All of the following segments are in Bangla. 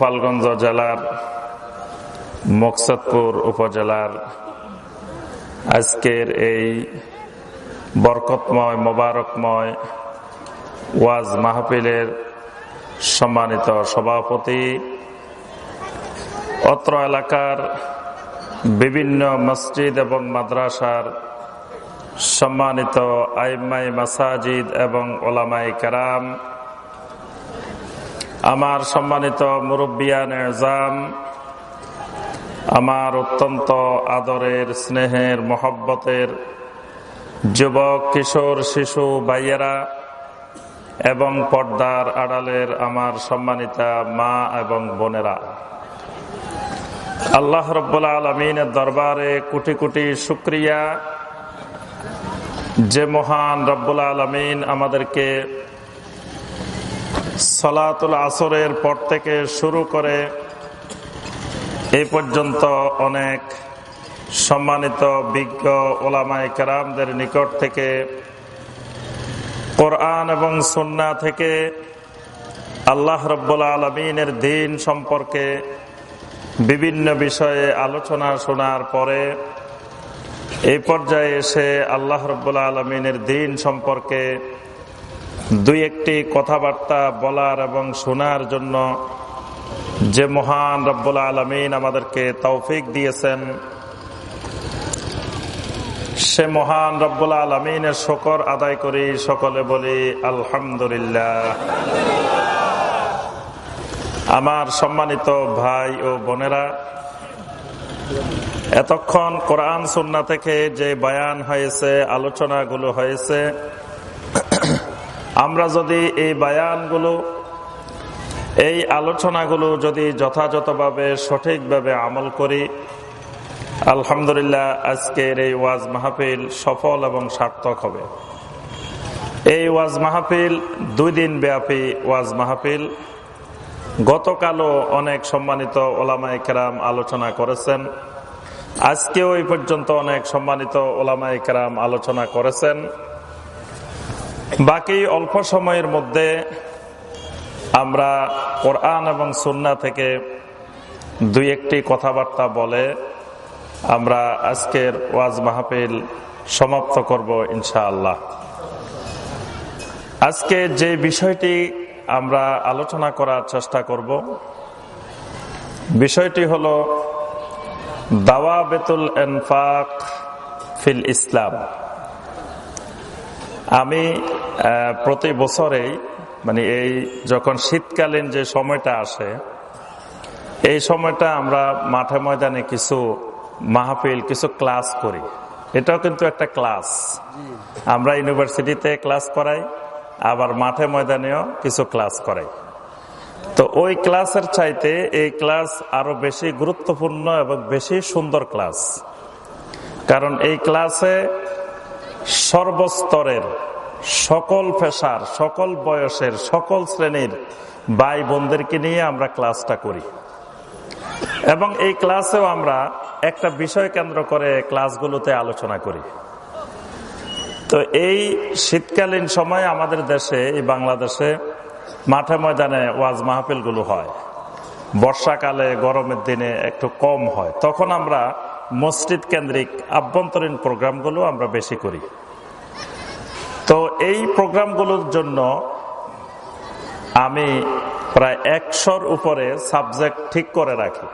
গোপালগঞ্জ জেলার মকসদপুর উপজেলার আজকের এই বরকতময়, মোবারকময় ওয়াজ মাহফিলের সম্মানিত সভাপতি, অত্র এলাকার বিভিন্ন মসজিদ এবং মাদ্রাসার সম্মানিত আইমাই মাসাজিদ এবং ওলামাই কারাম আমার সম্মানিত মুরব্বিয়ান এজাম আমার অত্যন্ত আদরের স্নেহের, মহব্বতের যুবক, কিশোর, শিশু, ভাইয়েরা এবং পর্দার আড়ালের আমার সম্মানিতা মা এবং বোনেরা। আল্লাহ রব্বুল্লা আলমিনের দরবারে কোটি কোটি শুক্রিয়া। যে মহান রব্বুল আলমিন আমাদেরকে সলাতুল আসরের পর থেকে শুরু করে এই পর্যন্ত অনেক সম্মানিত বিজ্ঞ ওলামায় কারামদের নিকট থেকে কোরআন এবং সন্না থেকে আল্লাহ রব্বুল আলমিনের দিন সম্পর্কে বিভিন্ন বিষয়ে আলোচনা শোনার পরে এই পর্যায়ে এসে আল্লাহ রব্বুল্লা আলমিনের দিন সম্পর্কে দুই একটি কথাবার্তা বলার এবং শোনার জন্য যে মহান রব্বুল্লা আলমিন আমাদেরকে তৌফিক দিয়েছেন, সে মহান রব্বুল্লা আলমিনের শকর আদায় করি, সকলে বলি আলহামদুলিল্লাহ। আমার সম্মানিত ভাই ও বোনেরা, এতক্ষণ কোরআন সুন্না থেকে যে বয়ান হয়েছে, আলোচনাগুলো হয়েছে আমরা যদি এই বায়ানগুলো, এই আলোচনাগুলো যদি যথাযথভাবে সঠিকভাবে আমল করি, আলহামদুলিল্লাহ আজকের এই ওয়াজ মাহফিল সফল এবং সার্থক হবে। এই ওয়াজ মাহফিল, দুই দিন ব্যাপী ওয়াজ মাহফিল। গতকালও অনেক সম্মানিত ওলামাই কেরাম আলোচনা করেছেন। আজকেও এই পর্যন্ত অনেক সম্মানিত ওলামাই কেরাম আলোচনা করেছেন। বাকি অল্প সময়ের মধ্যে আমরা কোরআন এবং সুন্না থেকে দুই একটি কথাবার্তা বলে আমরা আজকের ওয়াজ মাহফিল সমাপ্ত করব ইনশাআল্লাহ। আজকে যে বিষয়টি আমরা আলোচনা করার চেষ্টা করব, বিষয়টি হল দাওয়া বেতুল এনফাক ফিল ইসলাম। আমি প্রতি বছরেই মানে এই যখন শীতকালীন যে সময়টা আসে, এই সময়টা আমরা মাঠে ময়দানে কিছু মাহফিল, কিছু ক্লাস করি। এটাও কিন্তু একটা ক্লাস। আমরা ইউনিভার্সিটিতে ক্লাস করাই, আবার মাঠে ময়দানেও কিছু ক্লাস করাই। তো ওই ক্লাসের চাইতে এই ক্লাস আরও বেশি গুরুত্বপূর্ণ এবং বেশি সুন্দর ক্লাস। কারণ এই ক্লাসে সর্বস্তরের সকল পেশার সকল বয়সের, সকল শ্রেণির ভাই বোনদেরকে নিয়ে আমরা ক্লাসটা করি। এবং এই ক্লাসেও আমরা একটা বিষয় কেন্দ্র করে ক্লাসগুলোতে আলোচনা করি। তো এই শীতকালীন সময় আমাদের দেশে, এই বাংলাদেশে মাঠে ময়দানে ওয়াজ মাহফিলগুলো হয়। বর্ষাকালে, গরমের দিনে একটু কম হয়। তখন আমরা মসজিদ কেন্দ্রিক আভ্যন্তরীণ প্রোগ্রামগুলো আমরা বেশি করি। তো এই প্রোগ্রামগুলোর জন্য আমি প্রায় একশোর উপরে সাবজেক্ট ঠিক করে রাখি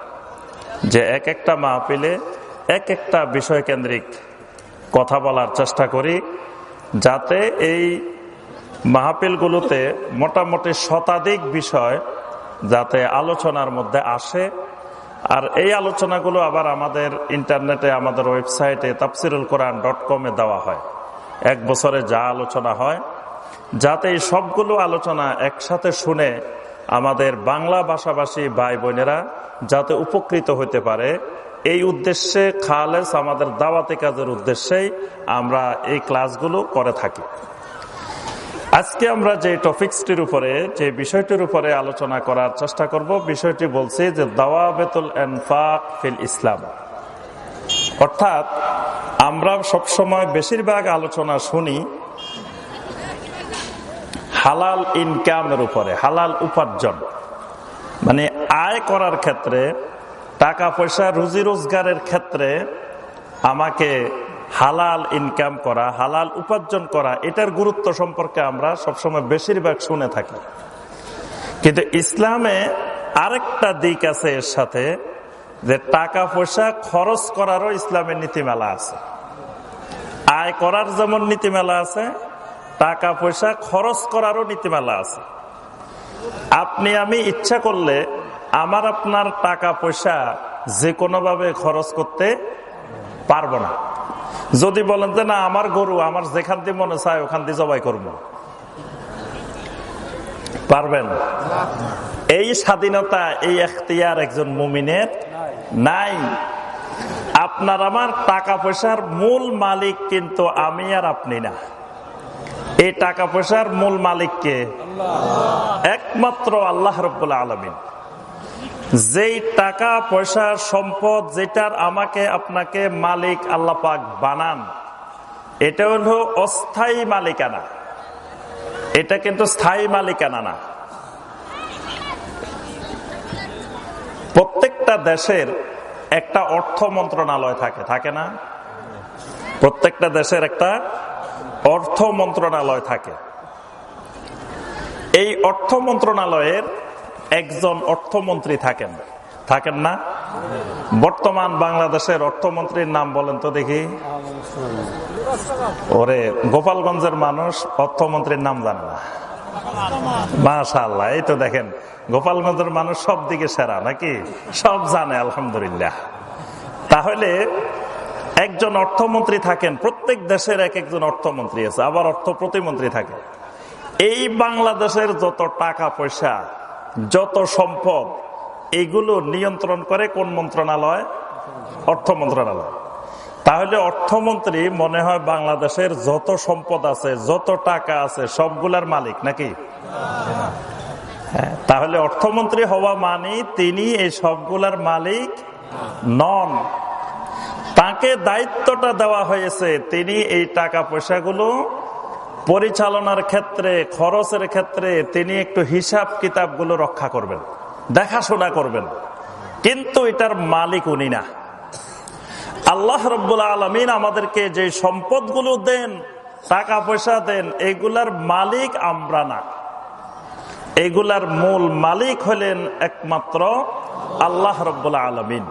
যে এক একটা মাহফিলে এক একটা বিষয় কেন্দ্রিক কথা বলার চেষ্টা করি যাতে এই মাহফিলগুলোতে মোটামুটি শতাধিক বিষয় যাতে আলোচনার মধ্যে আসে। আর এই আলোচনাগুলো আবার আমাদের ইন্টারনেটে, আমাদের ওয়েবসাইটে, তাফসিরুল কোরআন ডট কমে দেওয়া হয়। এক বছরে যা আলোচনা হয়, যাতে এই সবগুলো আলোচনা একসাথে শুনে আমাদের বাংলা ভাষাভাষী ভাই বোনেরা যাতে উপকৃত হতে পারে, এই উদ্দেশ্যে খালেস আমাদের দাওয়াতি কাজের উদ্দেশ্যেই আমরা এই ক্লাসগুলো করে থাকি। আজকে আমরা যে টপিক্সটির উপরে, যে বিষয়টির উপরে আলোচনা করার চেষ্টা করব, বিষয়টি বলছি যে দাওয়াবেতুল এনফাক ফিল ইসলাম। অর্থাৎ, আমরা সবসময় বেশিরভাগ আলোচনা শুনি হালাল ইনকামের উপরে, হালাল উপার্জন। মানে আয় করার ক্ষেত্রে, টাকা পয়সা রুজি রোজগারের ক্ষেত্রে আমাকে হালাল ইনকাম করা, হালাল উপার্জন করা, এটার গুরুত্ব সম্পর্কে আমরা সবসময় বেশিরভাগ শুনে থাকি। কিন্তু ইসলামে আরেকটা দিক আছে এর সাথে যে টাকা পয়সা খরচ করারও ইসলামের নীতিমালা আছে। আয় করার যেমন নীতিমালা আছে, টাকা পয়সা খরচ করারও নীতিমালা আছে। আপনি আমি ইচ্ছা করলে আমার আপনার টাকা পয়সা যে কোনোভাবে খরচ করতে পারব না। যদি বলেন যে না, আমার গরু, আমার যেখান দিয়ে মনে চায় ওখান দিয়ে জবাই করব। পারবেন? এই স্বাধীনতা এই এখতিয়ার একজন মুমিনের নাই। আপনার আমার টাকা পয়সার মূল মালিক কিন্তু আমি আর আপনি না। এই টাকা পয়সার মূল মালিককে একমাত্র আল্লাহ রব্বুল্লাহ আলমিন। যেই টাকা পয়সা সম্পদ যেটার আমাকে আপনাকে মালিক আল্লাহ পাক বানান এটা হলো অস্থায়ী মালিকানা। এটা কিন্তু স্থায়ী মালিকানা না। প্রত্যেকটা দেশের একটা অর্থ মন্ত্রণালয় থাকে থাকে না? প্রত্যেকটা দেশের একটা অর্থ মন্ত্রণালয় থাকে। এই অর্থ মন্ত্রণালয়ের একজন অর্থমন্ত্রী থাকেন। থাকেন না? বর্তমান বাংলাদেশের অর্থমন্ত্রীর নাম বলেন তো দেখি। ওরে গোপালগঞ্জের মানুষ অর্থমন্ত্রীর নাম জানে না। মাশাল্লাহ এই তো দেখেন, গোপালগঞ্জের মানুষ সব দিকে সেরা নাকি? সব জানে, আলহামদুলিল্লাহ। তাহলে একজন অর্থমন্ত্রী থাকেন, প্রত্যেক দেশের এক একজন অর্থমন্ত্রী আছে, আবার অর্থ প্রতিমন্ত্রী থাকে। এই বাংলাদেশের যত টাকা পয়সা, যত সম্পদ, এগুলো নিয়ন্ত্রণ করে কোন মন্ত্রণালয়? অর্থ মন্ত্রণালয়। তাহলে অর্থমন্ত্রী মনে হয় বাংলাদেশের যত সম্পদ আছে, যত টাকা আছে, সবগুলার মালিক নাকি? হ্যাঁ তাহলে অর্থমন্ত্রী হওয়া মানে তিনি এই সবগুলার মালিক নন। তাকে দায়িত্বটা দেওয়া হয়েছে, তিনি এই টাকা পয়সাগুলো পরিচালনার ক্ষেত্রে, খরচের ক্ষেত্রে, তিনি একটু হিসাব কিতাবগুলো রক্ষা করবেন, দেখাশোনা করবেন। কিন্তু এটার মালিক উনি না। আল্লাহ রব্বুল্লা আলমিন আমাদেরকে যে সম্পদগুলো দেন টাকা পয়সা দেন, এগুলার মালিক আমরা না। এগুলার মূল মালিক হলেন একমাত্র আল্লাহ রব্বুল্লা আলমিন।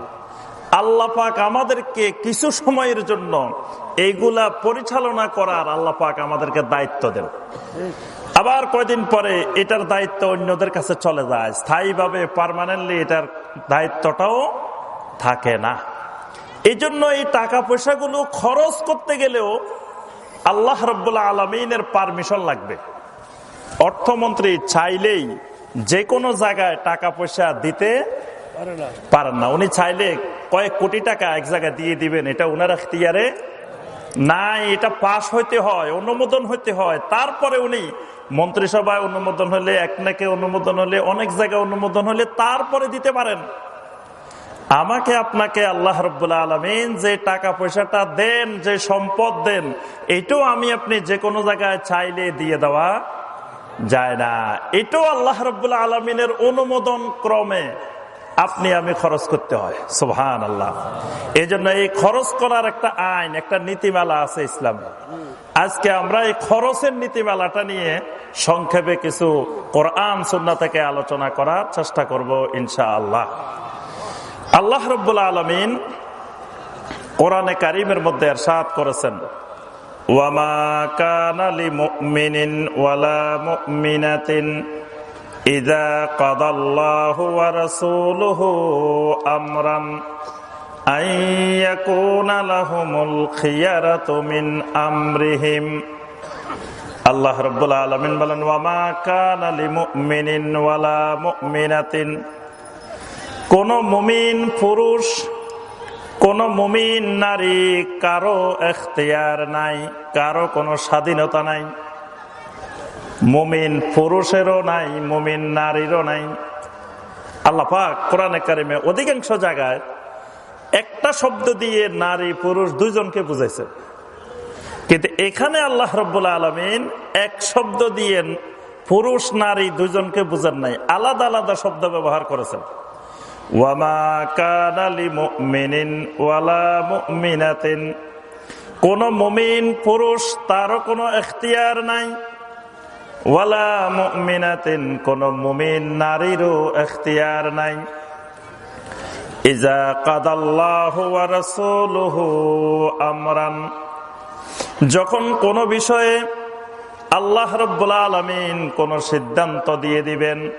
আল্লাহ পাক আমাদেরকে কিছু সময়ের জন্য এইগুলা পরিচালনা করার আল্লাহ পাক আমাদেরকে দায়িত্ব দেন। আবার কয়দিন পরে এটার দায়িত্ব অন্যদের কাছে চলে যায়। স্থায়ীভাবে পারমানেন্টলি এটার দায়িত্বটাও থাকে না। এই জন্য এই টাকা পয়সাগুলো খরচ করতে গেলেও আল্লাহ রব্বুল্লা আলমিনের পারমিশন লাগবে। অর্থমন্ত্রী চাইলেই যে কোনো জায়গায় টাকা পয়সা দিতে পারেন না। উনি চাইলে কয়েক কোটি টাকা এক জায়গায় দিয়ে দিবেন, এটা উনার এখতিয়ারে না, এটা পাশ হইতে হয়, অনুমোদন হইতে হয়। তারপরে উনি মন্ত্রিসভায় অনুমোদন হলে, এক নাকে অনুমোদন হলে, অনেক জায়গায় অনুমোদন হলে তারপরে দিতে পারেন। আমাকে আপনাকে আল্লাহ রব্বুল্লা আলমিন যে টাকা পয়সাটা দেন, যে সম্পদ দেন, এটাও আমি আপনি যে কোনো জায়গায় চাইলে দিয়ে দেওয়া যায় না। এটাও আল্লাহ রব্বুল্লা আলমিনের অনুমোদন ক্রমে আপনি আমি খরচ করতে হয়। সুহান আল্লাহ এই জন্য এই খরচ করার একটা আইন, একটা নীতিমালা আছে ইসলামে। আজকে আমরা এই খরচের নীতিমালাটা নিয়ে সংক্ষেপে কিছু কোরআন সুন্না থেকে আলোচনা করার চেষ্টা করব ইনশা আল্লাহ আল্লাহ রব্বুল্লা আলমিন কোরআনে কারিমের মধ্যে এরশাদ করেছেন, ওয়ামা কানালি মুমিনিন ওয়ালা মুমিনাতিন ইদা কাদাল্লাহু ওয়া রাসূলুহু আমরান আইয়াকুনা লাহুমুল খিয়ারাতু মিন আমরিহিম। আল্লাহ রাব্বুল আলমিন বলেন, ওয়ামা কানালি মুমিনিন ওয়ালা মুমিনাতিন কোন মুমিন পুরুষ, কোন মুমিন নারী কারও এখতিয়ার নাই, কারও কোনো স্বাধীনতা নাই। মুমিন পুরুষেরও নাই, মুমিন নারীরও নাই। আল্লাহ পাক কোরআনে কারিমে অধিকাংশ জায়গায় একটা শব্দ দিয়ে নারী পুরুষ দুজনকে বুঝাইছে। কিন্তু এখানে আল্লাহ রব্বুল্লা আলমিন এক শব্দ দিয়ে পুরুষ নারী দুজনকে বুঝেন নাই, আলাদা আলাদা শব্দ ব্যবহার করেছেন। কোন মুমিন পুরুষ তারও কোনো এখতিয়ার নাই। ওয়ালা মুমিনাতিন, কোন মুমিন নারীরও এখতিয়ার নাই। ইজা আমরান। যখন কোন বিষয়ে আল্লাহ রব্বুল আলমিন কোন সিদ্ধান্ত দিয়ে দিবেন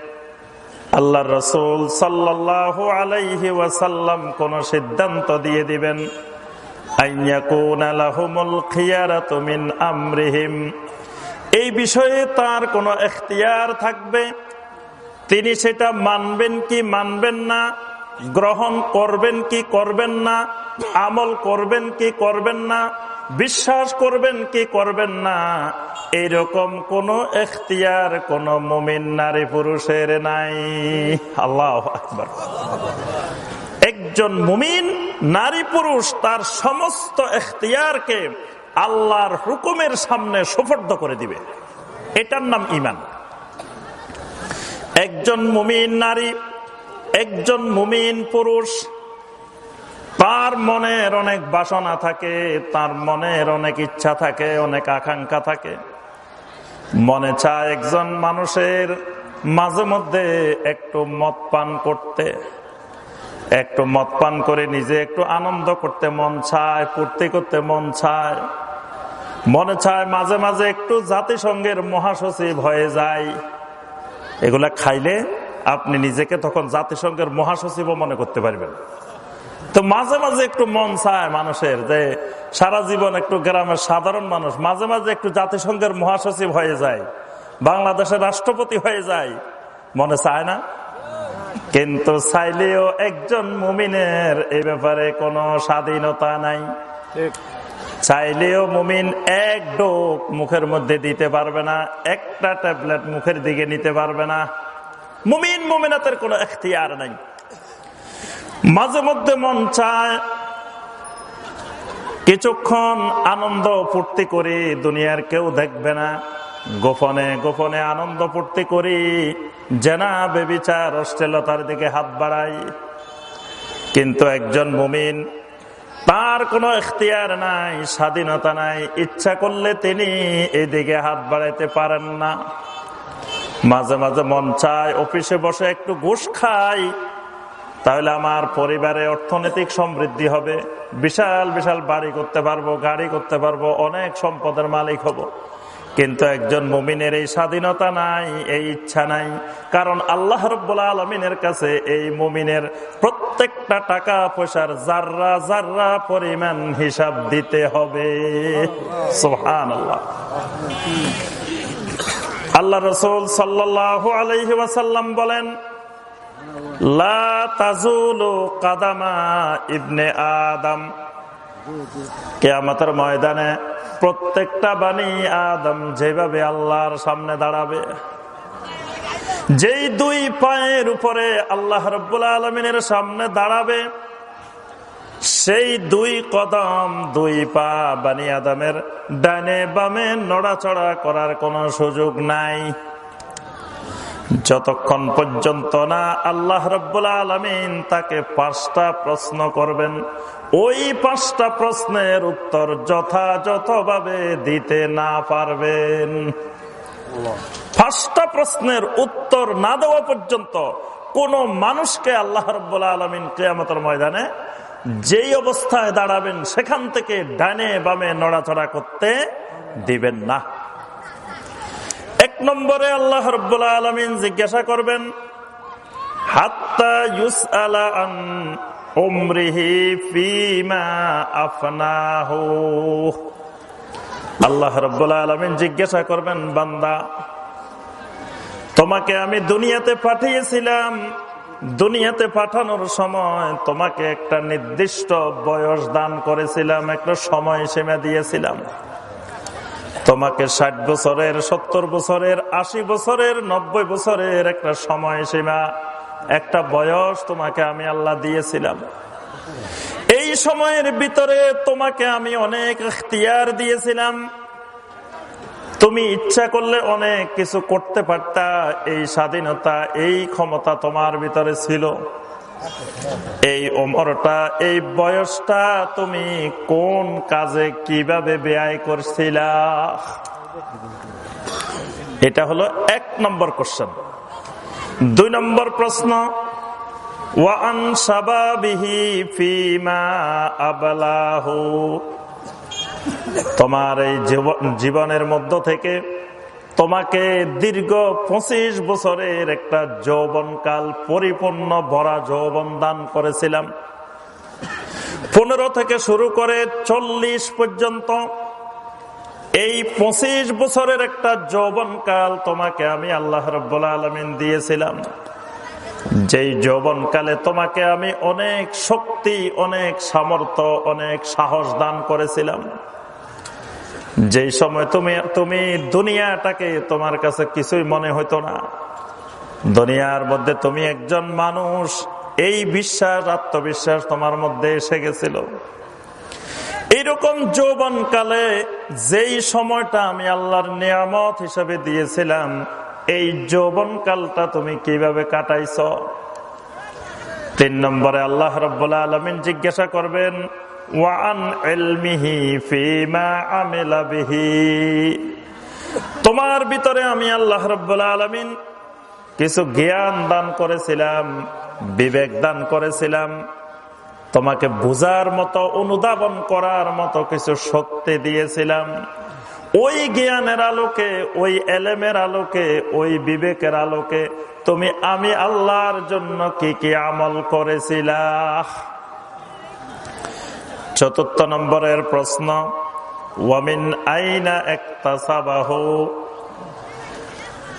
আল্লাহ রসুল সাল্লাহ আলাইহি ওয়াসাল্লাম কোন সিদ্ধান্ত দিয়ে দিবেন আমরিহিম। এই বিষয়ে তার কোনো এখতিয়ার থাকবে। তিনি সেটা মানবেন কি মানবেন না, গ্রহণ করবেন কি করবেন না, আমল করবেন কি করবেন না বিশ্বাস করবেন কি করবেন না এইরকম কোন এখতিয়ার কোন মুমিন নারী পুরুষের নাই। আল্লাহ আকবর। একজন মুমিন নারী পুরুষ তার সমস্ত এখতিয়ারকে আল্লাহর হুকুমের সামনে সুফর্দ করে দিবে। এটার নাম ইমান একজন মুমিন নারী, একজন মুমিন পুরুষ তার মনের অনেক বাসনা থাকে, তার মনের অনেক ইচ্ছা থাকে, অনেক আকাঙ্ক্ষা থাকে। মনে চায় একজন মানুষের মাঝে মধ্যে একটু মদ পান করতে, একটু মদ পান করে নিজে একটু আনন্দ করতে মন চায় পূর্তি করতে মন চায়। মনে চায় মাঝে মাঝে একটু জাতিসংঘের মহাসচিব হয়ে যায় এগুলা খাইলে আপনি নিজেকে তখন জাতিসংঘের মহাসচিবও মনে করতে পারবেন। তো মাঝে মাঝে একটু মন চায় মানুষের যে সারা জীবন একটু গ্রামের সাধারণ মানুষ মাঝে মাঝে একটু জাতিসংঘের মহাসচিব হয়ে যায় বাংলাদেশের রাষ্ট্রপতি হয়ে যায় মনে চায় না? কিন্তু চাইলেও একজন মুমিনের এই ব্যাপারে কোনো স্বাধীনতা নাই। চাইলেও মুমিন এক ডোক মুখের মধ্যে দিতে পারবে না একটা ট্যাবলেট মুখের দিকে নিতে পারবে না। মুমিন মুমিনাতের কোনো এখতিয়ার নাই। মাঝে মধ্যে মন চায় কিছুক্ষণ আনন্দ ফুর্তি করি, দুনিয়ার কেউ দেখবে না। গোপনে গোপনে আনন্দ ফুর্তি করি, জেনা বেবিচার অশ্লীলতার দিকে হাত বাড়াই। কিন্তু একজন মুমিন, তার কোনো এখতিয়ার নাই, স্বাধীনতা নাই, ইচ্ছা করলে তিনি এদিকে হাত বাড়াইতে পারেন না। মাঝে মাঝে মন চায়, অফিসে বসে একটু ঘুষ খায় তাহলে আমার পরিবারে অর্থনৈতিক সমৃদ্ধি হবে। বিশাল বিশাল বাড়ি করতে পারব, গাড়ি করতে পারব, অনেক সম্পদের মালিক হব। কিন্তু একজন মুমিনের এই স্বাধীনতা নাই, এই ইচ্ছা নাই। কারণ আল্লাহ রব্বুল আলমিনের কাছে এই মুমিনের প্রত্যেকটা টাকা পয়সার জাররা জাররা পরিমাণ হিসাব দিতে হবে। সোহান আল্লাহ আল্লাহ রসুল সাল্লাহ আলহি বলেন ইবনে আদম। কেয়ামতের ময়দানে প্রত্যেকটা বাণী আদম যেভাবে আল্লাহর সামনে দাঁড়াবে, যেই দুই পায়ের উপরে আল্লাহ রব্বুল আলমিনের সামনে দাঁড়াবে, সেই দুই কদম, দুই পা বানি আদমের ডানে বামে নড়াচড়া করার কোনো সুযোগ নাই। যতক্ষণ পর্যন্ত না আল্লাহ রব্বুল আলমিন তাকে পাঁচটা প্রশ্ন করবেন, ওই পাঁচটা প্রশ্নের উত্তর যথাযথভাবে দিতে না পারবেন। পাঁচটা প্রশ্নের উত্তর না দেওয়া পর্যন্ত কোন মানুষকে আল্লাহ রব্বুল্লা আলমিন কেয়ামতের ময়দানে যেই অবস্থায় দাঁড়াবেন, সেখান থেকে ডানে বামে নড়াচড়া করতে দিবেন না। এক নম্বরে আল্লাহ রব্বুল্লা আলমিন জিজ্ঞাসা করবেন, হাত্তা আলা আন আল্লাহ রব্বুল্লা আলমিন জিজ্ঞাসা করবেন, বান্দা, তোমাকে আমি দুনিয়াতে পাঠিয়েছিলাম। দুনিয়াতে পাঠানোর সময় তোমাকে একটা নির্দিষ্ট বয়স দান করেছিলাম, একটা সময় সীমা দিয়েছিলাম। তোমাকে ষাট বছরের, সত্তর বছরের, আশি বছরের, নব্বই বছরের একটা সময় সীমা একটা বয়স তোমাকে আমি আল্লাহ দিয়েছিলাম। এই সময়ের ভিতরে তোমাকে আমি অনেক এখতিয়ার দিয়েছিলাম। তুমি ইচ্ছা করলে অনেক কিছু করতে পারতা, এই স্বাধীনতা, এই ক্ষমতা তোমার ভিতরে ছিল। এই ওমরটা এই বয়সটা তুমি কোন কাজে কীভাবে ব্যয় করছিলা? এটা হলো এক নম্বর কোশ্চেন দুই নম্বর প্রশ্ন ওয়ান সাবাবিহি ফিমা আবলাহু? তোমার এই জীবনের মধ্য থেকে তোমাকে দীর্ঘ পঁচিশ বছরের একটা যৌবনকাল পরিপূর্ণ ভরা যৌবন দান করেছিলাম। পনেরো থেকে শুরু করে চল্লিশ পর্যন্ত এই পঁচিশ বছরের একটা যৌবনকাল তোমাকে আমি আল্লাহ রব্বুল্লা আলমিন দিয়েছিলাম। যেই যৌবনকালে তোমাকে আমি অনেক শক্তি, অনেক সামর্থ্য, অনেক সাহস দান করেছিলাম। যেই সময় তুমি তুমি দুনিয়াটাকে তোমার কাছে কিছুই মনে হইতো না। দুনিয়ার মধ্যে তুমি একজন মানুষ, এই বিশ্বাস, আত্মবিশ্বাস তোমার মধ্যে এসে গেছিল। এইরকম যৌবন কালে যেই সময়টা আমি আল্লাহর নিয়ামত হিসাবে দিয়েছিলাম, এই যৌবন কালটা তুমি কীভাবে কাটাইছ? তিন নম্বরে আল্লাহ রব্বুল্লা আলমিন জিজ্ঞাসা করবেন ওয়ান ফিমা আমেলা তোমার ভিতরে আমি আল্লাহ রব্বুল্লা আলমিন কিছু জ্ঞান দান করেছিলাম, বিবেক দান করেছিলাম। তোমাকে বুঝার মতো, অনুধাবন করার মতো কিছু শক্তি দিয়েছিলাম। ওই জ্ঞানের আলোকে, ওই এলেমের আলোকে, ওই বিবেকের আলোকে তুমি আমি আল্লাহর জন্য কি কি আমল করেছিলা চতুর্থ নম্বরের প্রশ্ন, ওয়ামিন আইনা একটা সাবাহ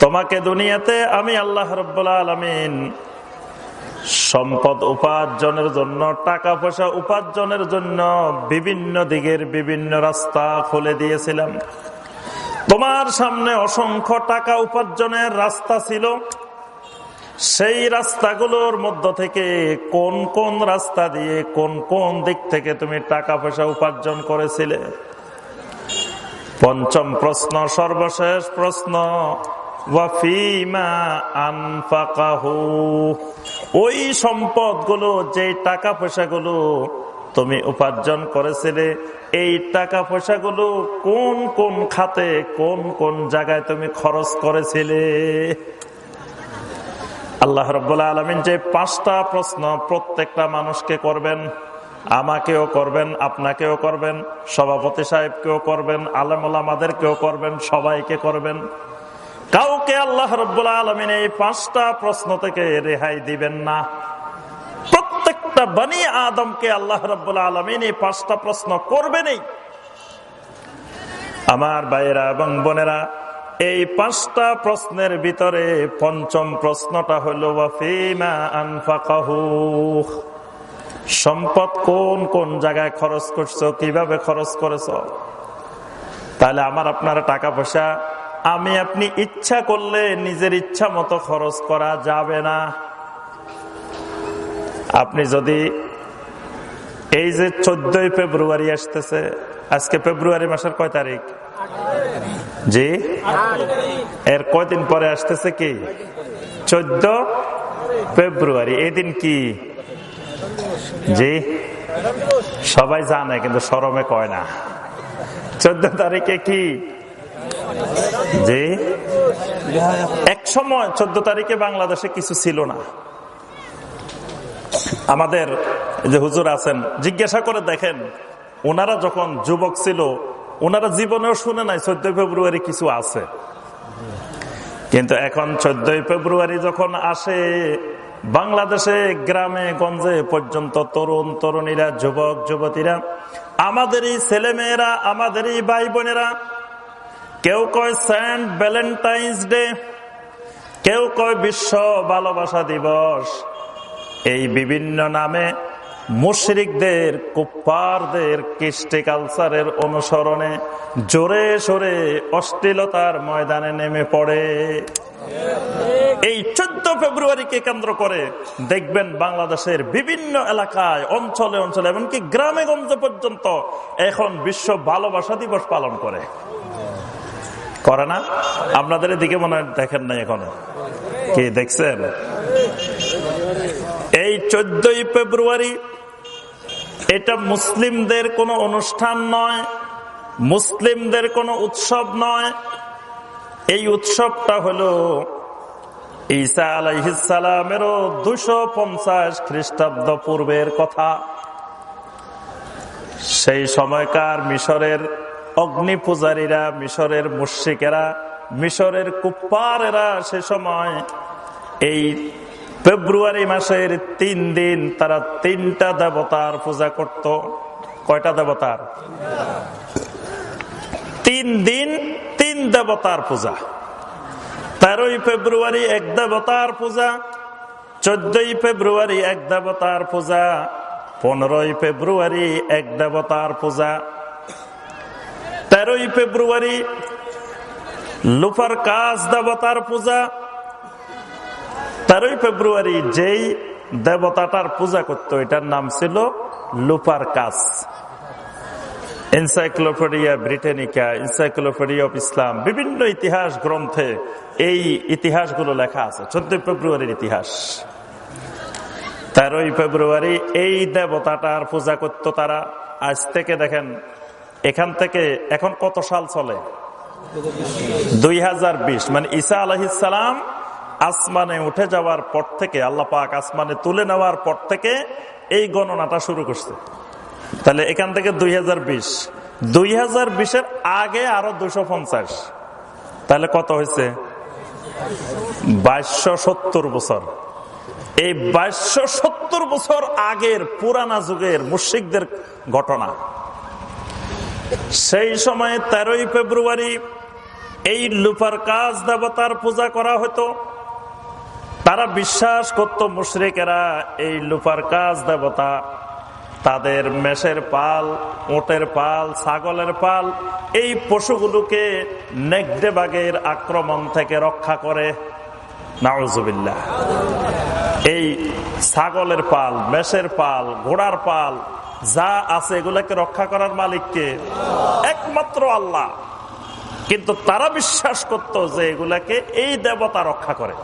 তোমাকে দুনিয়াতে আমি আল্লাহ রব্বুল্লা আলমিন সম্পদ উপার্জনের জন্য টাকা পয়সা উপার্জনের জন্য বিভিন্ন দিকের বিভিন্ন রাস্তা খুলে দিয়েছিলাম। তোমার সামনে অসংখ্য টাকা উপার্জনের রাস্তা ছিল। সেই রাস্তাগুলোর মধ্য থেকে কোন কোন রাস্তা দিয়ে কোন কোন দিক থেকে তুমি টাকা পয়সা উপার্জন করেছিলে? পঞ্চম প্রশ্ন, সর্বশেষ প্রশ্ন ওই সম্পদগুলো যে টাকা পয়সাগুলো তুমি উপার্জন করেছিলে, এই টাকা পয়সাগুলো কোন কোন খাতে, কোন কোন জায়গায় তুমি খরচ করেছিলে? আল্লাহ রব্বুল্লা আলমিন যে পাঁচটা প্রশ্ন প্রত্যেকটা মানুষকে করবেন, আমাকেও করবেন, আপনাকেও করবেন, সভাপতি সাহেবকেও করবেন আলমাদেরকেও করবেন, সবাইকে করবেন। কাউকে আল্লাহ রব্বুল্লা আলমিন এই পাঁচটা প্রশ্ন থেকে রেহাই দিবেন না। প্রত্যেকটা বানি আদমকে আল্লাহ রব্বুল্লা আলমিন এই পাঁচটা প্রশ্ন করবেনই। আমার ভাইয়েরা এবং বোনেরা এই পাঁচটা প্রশ্নের ভিতরে পঞ্চম প্রশ্নটা হল সম্পদ কোন কোন জায়গায় খরচ করছ, কীভাবে খরচ করেছ? তাহলে আমার আপনার টাকা পয়সা, আমি আপনি ইচ্ছা করলে নিজের ইচ্ছা মতো খরচ করা যাবে না। আপনি যদি এই যে চোদ্দই ফেব্রুয়ারি আসতেছে, আজকে ফেব্রুয়ারি মাসের কয় তারিখ? জি? এর কয়দিন পরে আসতেছে কি? চোদ্দ ফেব্রুয়ারি। এদিন কি? জি? সবাই জানে, কিন্তু সরমে কয় না। চোদ্দ তারিখে কি? জি? এক সময় চোদ্দ তারিখে বাংলাদেশে কিছু ছিল না। আমাদের যে হুজুর আছেন, জিজ্ঞাসা করে দেখেন, ওনারা যখন যুবক ছিল ওনারা জীবনেও শুনে নাই, চোদ্দই ফেব্রুয়ারি কিছু আছে। কিন্তু এখন চোদ্দই ফেব্রুয়ারি যখন আসে, বাংলাদেশে, গ্রামে, গঞ্জে পর্যন্ত তরুণ তরুণীরা, যুবক, যুবতীরা, আমাদেরই ছেলেমেয়েরা, আমাদেরই ভাই বোনেরা কেউ কয় সেন্ট ভ্যালেন্টাইন্স ডে, কেউ কয় বিশ্ব ভালোবাসা দিবস, এই বিভিন্ন নামে মুশরিকদের কুপ্পারদের কৃষ্টি কালচারের অনুসরণে জোরে সোরে অশ্লীলতার ময়দানে নেমে পড়ে। এই চোদ্দ ফেব্রুয়ারিকে কেন্দ্র করে দেখবেন বাংলাদেশের বিভিন্ন এলাকায়, অঞ্চলে অঞ্চলে, এমনকি গ্রামে গঞ্জে পর্যন্ত এখন বিশ্ব ভালোবাসা দিবস পালন করে। করে না? আপনাদের এদিকে মনে দেখেন নাই এখনও। কি দেখছেন? এই চোদ্দই ফেব্রুয়ারি এটা মুসলিমদের কোনো অনুষ্ঠান নয়, মুসলিমদের কোনো উৎসব নয়। এই উৎসবটা হলো ঈসা আলাইহিসালামেরও দুশো পঞ্চাশ খ্রিস্টাব্দ পূর্বের কথা। সেই সময়কার মিশরের অগ্নি পূজারীরা, মিশরের মুশিকেরা মিশরের কুপ্পারেরা সে সময় এই ফেব্রুয়ারি মাসের তিন দিন তারা তিনটা দেবতার পূজা করত। কয়টা দেবতার? তিন দিন তিন দেবতার পূজা। তেরোই ফেব্রুয়ারি এক দেবতার পূজা, চোদ্দই ফেব্রুয়ারি এক দেবতার পূজা, পনেরোই ফেব্রুয়ারি এক দেবতার পূজা। তেরোই ফেব্রুয়ারি লুফার কাজ দেবতার পূজা তেরোই ফেব্রুয়ারি যেই দেবতাটার পূজা করতো, এটার নাম ছিল লুপার কাস Encyclopaedia Britannica Encyclopaedia of Islam বিভিন্ন ইতিহাস গ্রন্থে এই ইতিহাসগুলো লেখা আছে। চোদ্দই ফেব্রুয়ারির ইতিহাস। তেরোই ফেব্রুয়ারি এই দেবতাটার পূজা করত তারা। আজ থেকে দেখেন, এখান থেকে এখন কত সাল চলে? দুই হাজার বিশ মানে ঈসা আলহিসাম আসমানে উঠে যাওয়ার পর থেকে আল্লাহ পাক আসমানে তুলে নেওয়ার পর থেকে এই গণনাটা শুরু করছে। তাহলে এখান থেকে দুই হাজার বিশ। দুই হাজার বিশের আগে আরও দুশো পঞ্চাশ। তাহলে কত হয়েছে? বাইশশো সত্তর বছর। এই বাইশশো সত্তর বছর আগের পুরানা যুগের মুশিকদের ঘটনা। সেই সময়ে তেরোই ফেব্রুয়ারি এই লুপার কাজ দেবতার পূজা করা হতো। তারা বিশ্বাস করত মুশরিকেরা এই লুপার কাজ দেবতা। তাদের মেষের পাল ওটের পাল, ছাগলের পাল, এই পশুগুলোকে নেগডে বাগের আক্রমণ থেকে রক্ষা করে। নাউজুবিল্লা এই ছাগলের পাল, মেষের পাল, ঘোড়ার পাল, যা আছে এগুলাকে রক্ষা করার মালিককে একমাত্র আল্লাহ। কিন্তু তারা বিশ্বাস করত যে এগুলাকে এই দেবতা রক্ষা করে।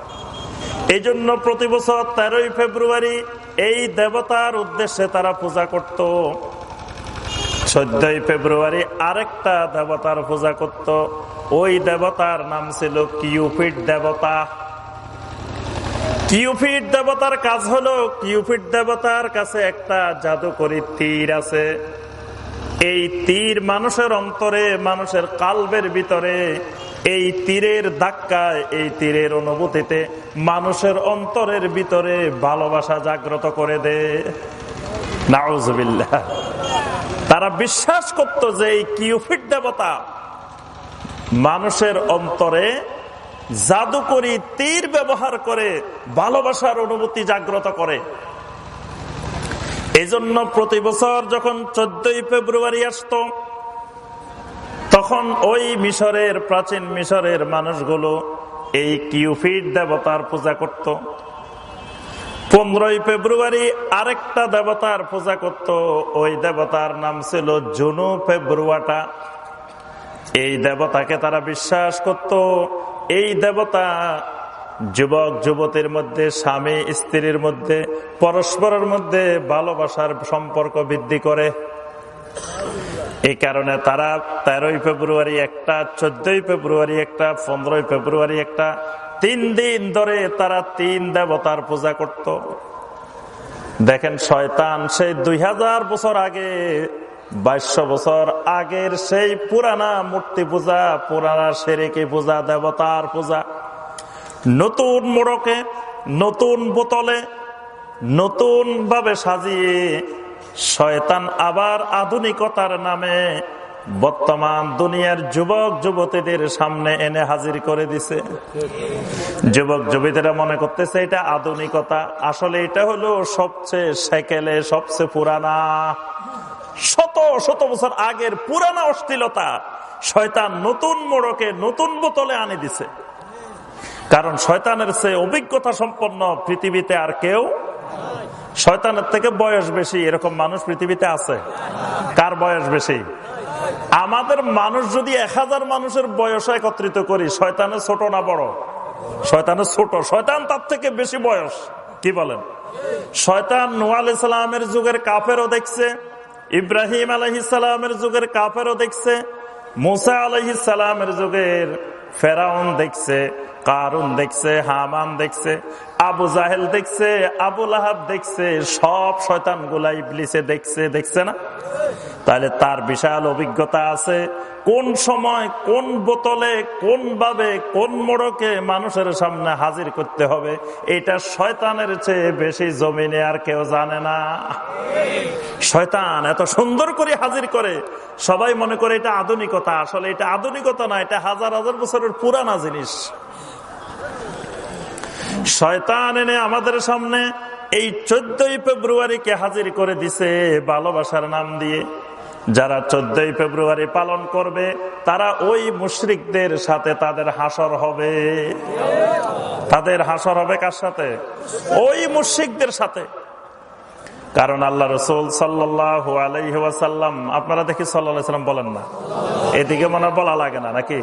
এই জন্য প্রতি বছর তেরোই ফেব্রুয়ারি এই দেবতার উদ্দেশ্যে তারা পূজা করত। চোদ্দই ফেব্রুয়ারি আরেকটা দেবতার পূজা করত। ওই দেবতার নাম ছিল কিউপিড দেবতা। কিউপিড দেবতার কাজ হলো, কিউপিড দেবতার কাছে একটা জাদুকরি তীর আছে। এই তীর মানুষের অন্তরে, মানুষের কালবের ভিতরে এই তীরের ধাক্কায় এই তীরের অনুভূতিতে মানুষের অন্তরের ভিতরে ভালোবাসা জাগ্রত করে দে। নাউজবিল্লা তারা বিশ্বাস করত যে এই কিউফিট দেবতা মানুষের অন্তরে জাদুকরি তীর ব্যবহার করে ভালোবাসার অনুভূতি জাগ্রত করে। এজন্য প্রতি বছর যখন চোদ্দই ফেব্রুয়ারি আসত তখন ওই মিশরের, প্রাচীন মিশরের মানুষগুলো এই কিউফিড দেবতার পূজা করত। পনেরোই ফেব্রুয়ারি আরেকটা দেবতার পূজা করত। ওই দেবতার নাম ছিল জুনু ফেব্রুয়াটা। এই দেবতাকে তারা বিশ্বাস করত। এই দেবতা যুবক, যুবতীর মধ্যে, স্বামী, স্ত্রীর মধ্যে, পরস্পরের মধ্যে ভালোবাসার সম্পর্ক বৃদ্ধি করে। এই কারণে তারা তেরোই ফেব্রুয়ারি একটা, চোদ্দই ফেব্রুয়ারি একটা, পনেরোই ফেব্রুয়ারি একটা, তিন দিন ধরে তারা তিন দেবতার পূজা করত। দেখেন শয়তান সেই দুই হাজার বছর আগে, বাইশশো বছর আগের সেই পুরানা মূর্তি পূজা, পুরানা সেরেকি পূজা, দেবতার পূজা। নতুন মোড়কে, নতুন বোতলে নতুন ভাবে সাজিয়ে শয়তান আবার আধুনিকতার নামে বর্তমান দুনিয়ার যুবক যুবতীদের সামনে এনে হাজির করে দিছে। যুবক যুবতীরা মনে করতেছে, এটা আধুনিকতা। আসলে এটা হলো সবচেয়ে সাইকেলে সবচেয়ে পুরানা, শত শত বছর আগের পুরানা অশ্লীলতা। শয়তান নতুন মোড়কে, নতুন বোতলে আনে দিছে। কারণ শয়তানের সে অভিজ্ঞতা সম্পন্ন পৃথিবীতে আর কেউ শয়তানের থেকে বয়স বেশি এরকম মানুষ পৃথিবীতে আছে। কার বয়স বেশি? আমাদের মানুষ যদি এক হাজার মানুষের বয়স একত্রিত করি, শয়তানের ছোট না বড়? শয়তানের ছোট। শয়তান তার থেকে বেশি বয়স। কি বলেন? শয়তান নোয়াল ইসলামের যুগের কাফেরও দেখছে, ইব্রাহিম আলহিসামের যুগের কাফেরও দেখছে, মুসা আলহিসামের যুগের ফেরাউন দেখছে, কারুন দেখছে, হামান দেখছে। আবু জাহেল দেখছে, আবু আহাব দেখছে, সব শয়তান গুলাই ইবলিসে দেখছে দেখছে না? তাহলে তার বিশাল অভিজ্ঞতা আছে, কোন সময় কোন বোতলে, কোন ভাবে, কোন মোড়কে মানুষের সামনে হাজির করতে হবে, এটা শয়তানের চেয়ে বেশি জমিনে আর কেউ জানে না। শয়তান এত সুন্দর করে হাজির করে, সবাই মনে করে এটা আধুনিকতা, আসলে এটা আধুনিকতা না, এটা হাজার হাজার বছরের পুরানা জিনিস। শয়তান এনে আমাদের সামনে এই চোদ্দই ফেব্রুয়ারিকে হাজির করে দিছে ভালোবাসার নাম দিয়ে। যারা চোদ্দই ফেব্রুয়ারি পালন করবে, তারা ওই মুশ্রিকদের সাথে তাদের হাসর হবে। তাদের হাসর হবে কার সাথে? ওই মুশ্রিকদের সাথে। কারণ আল্লাহ রসুল সাল্লাহ আলাইসাল্লাম আপনারা দেখি সাল্লাহ সাল্লাম বলেন না। এদিকে মনে বলা লাগে না, নাকি?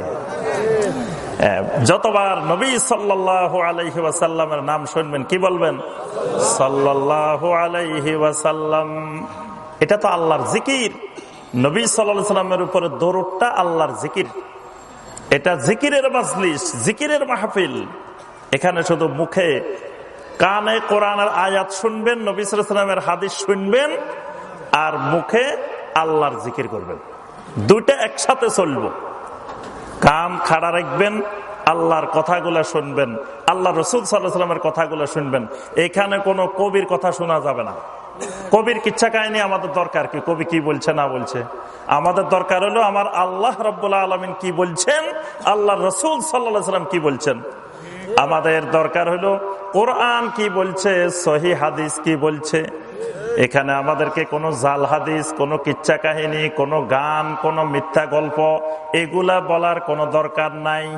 যতবার নবী সাল্লাহ আলাইহি ওয়াসাল্লামের নাম শুনবেন, কি বলবেন? সাল্লাহ আলাইহি ওয়াসাল্লাম। এটা তো আল্লাহর জিকির। নবী সাল্লাহ সাল্লামের উপরে দৌড়টা আল্লাহর জিকির। এটা জিকিরের মাজলিস, জিকিরের মাহফিল। এখানে শুধু মুখে কানে কোরআনের আয়াত শুনবেন, নবী সাল্লামের হাদিস শুনবেন, আর মুখে আল্লাহর জিকির করবেন। দুইটা একসাথে চলবো। কান খাড়া রাখবেন, আল্লাহর কথাগুলা শুনবেন, আল্লাহ রসুল সাল্লাহামের কথাগুলো শুনবেন। এখানে কোনো কবির কথা শোনা যাবে না। কবির কিচ্ছা কাহিনী আমাদের দরকার কি? কবি কি বলছে, না বলছে? আমাদের দরকার হলো আমার আল্লাহ রব্বুল্লাহ আলমিন কি বলছেন, আল্লাহ রসুল সাল্লাহ সাল্লাম কি বলছেন। আমাদের দরকার হলো কোরআন কি বলছে, সহি হাদিস কি বলছে এখানে আমাদেরকে কোনো জাল হাদিস, কোনো কিচ্ছা কাহিনী, কোনো গান, কোনো মিথ্যা গল্প, এগুলা বলার কোনো দরকার নাই।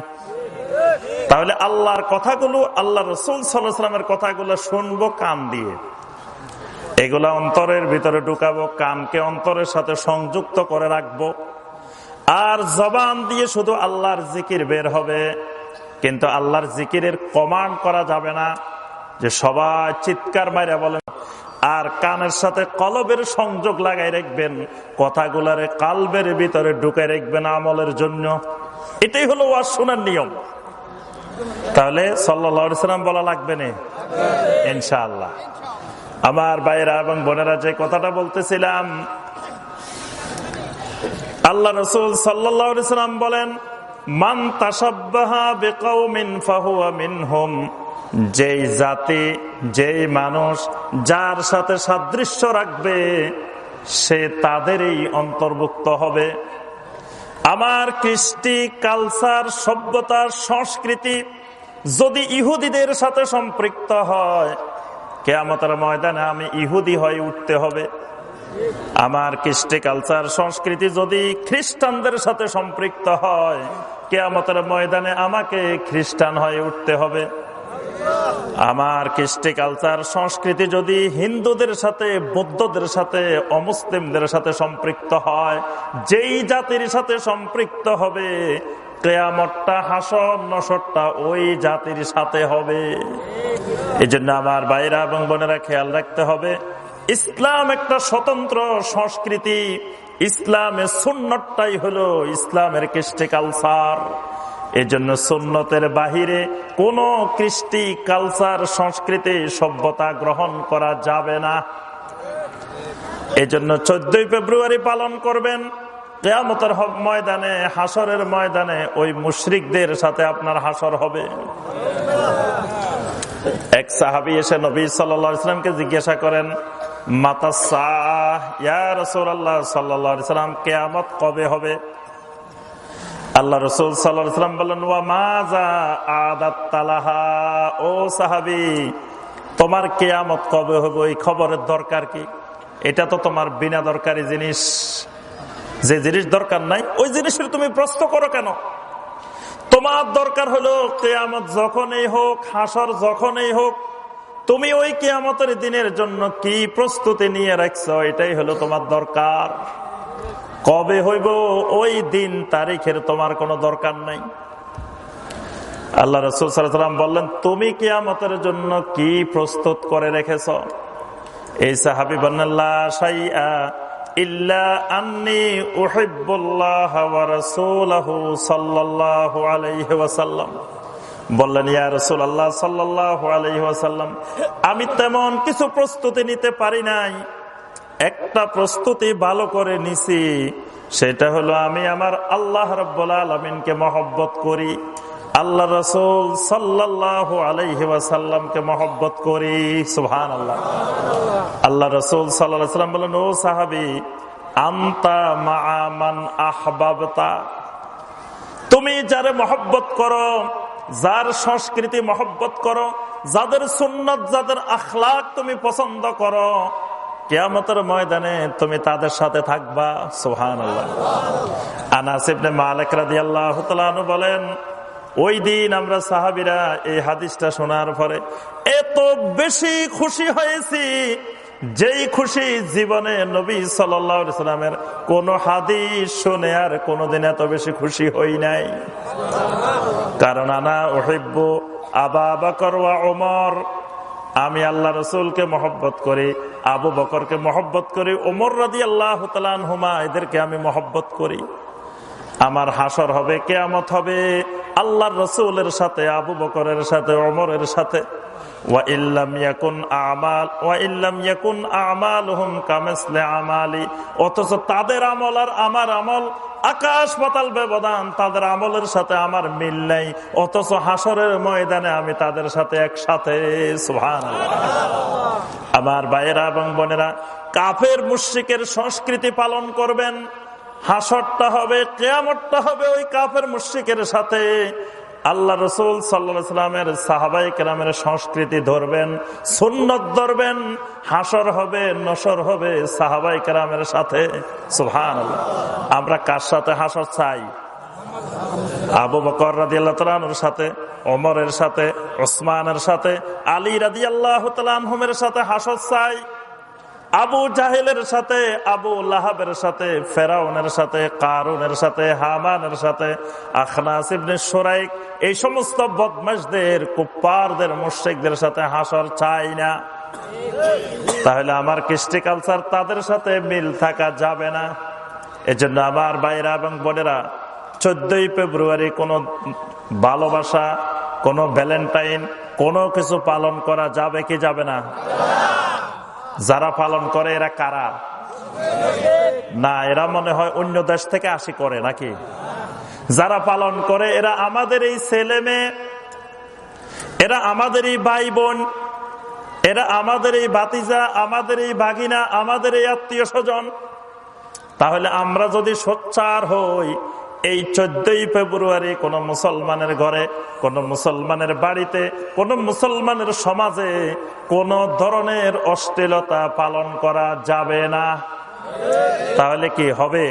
তাহলে আল্লাহর কথাগুলো আল্লাহ রসুল সাল্লামের কথাগুলো শুনব কান দিয়ে। এগুলা অন্তরের ভিতরে ঢুকাবো, কানকে অন্তরের সাথে সংযুক্ত করে রাখব। আর জবান দিয়ে শুধু আল্লাহর জিকির বের হবে। কিন্তু আল্লাহর জিকিরের কমান্ড করা যাবে না। যে সবাই চিৎকার মাইরা বলেন আর কানের সাথে কলবের সংযোগ লাগাই রাখবেন, কথাগুলারে কালবের ভিতরে ঢুকে রাখবেন আমলের জন্য। এটাই হলো ওয়াজ শোনার নিয়ম। তাহলে সাল্লাম বলা লাগবে না? ইনশাআল্লাহ। আমার ভাইয়েরা এবং বোনেরা যে কথাটা বলতেছিলাম, আল্লাহ রসুল সাল্লাম বলেন, মান তাসাব্বাহা বেকাউমিন ফাহুয়া মিনহুম। যেই জাতি, যেই মানুষ, যার সাথে সাদৃশ্য রাখবে, সে তাদেরই অন্তর্ভুক্ত হবে। আমার কৃষ্টি, কালচার সভ্যতার সংস্কৃতি যদি ইহুদিদের সাথে সম্পৃক্ত হয়, কেয়ামতের ময়দানে আমি ইহুদি হয়ে উঠতে হবে। আমার কৃষ্টি, কালচার, সংস্কৃতি যদি খ্রিস্টানদের সাথে সম্পৃক্ত হয়, কেয়ামতের ময়দানে আমাকে খ্রিস্টান হয়ে উঠতে হবে। আমার কৃষ্টি কালচার সংস্কৃতি যদি হিন্দুদের সাথে, বৌদ্ধদের সাথে, অমুসলিমদের সাথে সম্পৃক্ত হয়, যেই জাতির সাথে সম্পৃক্ত হবে ওই জাতির সাথে হবে। এই জন্য আমার এবং বোনেরা খেয়াল রাখতে হবে, ইসলাম একটা স্বতন্ত্র সংস্কৃতি ইসলামের ইসলামের কৃষ্টি কালচার। এজন্য সুন্নতের বাহিরে কোন কৃষ্টি কালচার, সংস্কৃতি, সভ্যতা গ্রহণ করা যাবে না। এজন্য চোদ্দই ফেব্রুয়ারি পালন করবেন। কেয়ামতের ময়দানে হাসরের ময়দানে ওই মুশরিকদের সাথে আপনার হাসর হবে। এক সাহাবি এসে নবী সাল্লামকে জিজ্ঞাসা করেন মাতা সাহ, ইয়া রসুল্লাহ সাল্লাম, কেয়ামত কবে হবে? আল্লাহ রসুল সাল্লাম বললেন ও সাহাবি, তোমার কেয়ামত কবে হবে? ওই খবরের দরকার কি? এটা তো তোমার বিনা দরকারি জিনিস। যে জিনিস দরকার নাই, ওই জিনিসের তুমি প্রশ্ন করো কেন? তোমার দরকার হলো কেয়ামত যখনই হোক, হাসর যখনই হোক, তুমি ওই কেয়ামতের দিনের জন্য কি প্রস্তুতি নিয়ে রাখছ? এটাই হলো তোমার দরকার। কবে হইব ওই দিন তারিখের তোমার কোনো দরকার নাই। আল্লাহ রসুল সাল্লাম বললেন, তুমি কি আমাদের জন্য কি প্রস্তুত করে রেখেছ? এই সাহাবি ওয়াসাল্লাম। বললেন, ইয়া রাসূলুল্লাহ সাল্লাল্লাহু আলাইহি ওয়াসাল্লাম, আমি তেমন কিছু প্রস্তুতি নিতে পারি নাই। একটা প্রস্তুতি ভালো করে নিছি, সেটা হলো আমি আমার আল্লাহ রব্বুল আলমিনকে মহব্বত করি, আল্লাহ রসুল সাল্লাহ আলাইহি ওয়াসাল্লামকে মহব্বত করি সুহান আল্লাহ আল্লাহ রসুল সাল্লাম বলেন, ও সাহাবি, আন্তা মান আহবাবতা। তুমি যারে মহব্বত করো, যার সংস্কৃতি মহব্বত করো, যাদের সুন্নত, যাদের আখলাক তুমি পছন্দ করো কেয়ামতের ময়দানে তুমি তাদের সাথে থাকবা সোহান আল্লাহ আনাসিবনে মালিক রাদি আল্লাহ বলেন, ওই দিন আমরা সাহাবিরা এই হাদিসটা শোনার পরে এত বেশি খুশি হয়েছি যেই খুশি জীবনে নবী সাল্লামের কোন হাদিস শুনে আর কোনদিন এত বেশি খুশি হই নাই। কারণ আনা ওহিব্য আবা বকর ওমর আমি আল্লাহ রসুলকে মহব্বত করি, আবু বকরকে মহব্বত করি ওমর রাজি আল্লাহ হুমা এদেরকে আমি মহব্বত করি। আমার হাসর হবে, কেয়ামত হবে আল্লাহর রসুলের সাথে, আবু বকরের সাথে ওমরের সাথে। অথচ তাদের আমল আর আমার আমল আকাশ পাতাল ব্যবধান, তাদের আমলের সাথে আমার মিল অথচ ময়দানে আমি তাদের সাথে একসাথে আমার ভাইয়েরা এবং বোনেরা, কাফের মুশ্রিকের সংস্কৃতি পালন করবেন। হাসরটা হবে, কেয়ামতটা হবে ওই কাফের মুশ্রিকের সাথে। আল্লাহ রসুল সাল্লামের সাহাবাই কেরামের সংস্কৃতি ধরবেন, সুন্নত ধরবেন, হাসর হবে, নসর হবে সাহাবাই কেরামের সাথে। সুহান আমরা কার সাথে হাসর চাই? আবু বকর রাজি আল্লাহ সাথে, ওমরের সাথে, ওসমানের সাথে, আলী রাজি আল্লাহ তালুমের সাথে হাসর চাই। আবু জাহেলের সাথে, আবু লাহাবের সাথে, ফেরাউনের সাথে, কারুনের সাথে, হামানের সাথে আখনাসিবনে সোরাইক, এই সমস্ত বদমাসদের কুপ্পারদের, মুশ্রিকদের সাথে হাসর চাই না। তাহলে আমার কৃষ্টি কালচার তাদের সাথে মিল থাকা যাবে না। এজন্য আমার বাইরা এবং বোনেরা, চোদ্দই ফেব্রুয়ারি কোনো ভালোবাসা, কোনো ভ্যালেন্টাইন, কোনো কিছু পালন করা যাবে কি যাবে না? যারা পালন করে, এরা কারা? না, এরা মনে হয় অন্য দেশ থেকে আসি করে নাকি? যারা পালন করে, এরা আমাদের এই ছেলে মেয়ে, এরা আমাদের এই ভাই বোন এরা আমাদের এই বাতিজা আমাদের এই বাগিনা আমাদের এই আত্মীয় স্বজন তাহলে আমরা যদি সোচ্চার হই এই চোদ্দই ফেব্রুয়ারি কোন মুসলমানের ঘরে, কোন মুসলমানের বাড়িতে, কোন মুসলমানের সমাজে কোন ধরনের অশ্লীলতা পালন করা যাবে না। তাহলে কি হবে?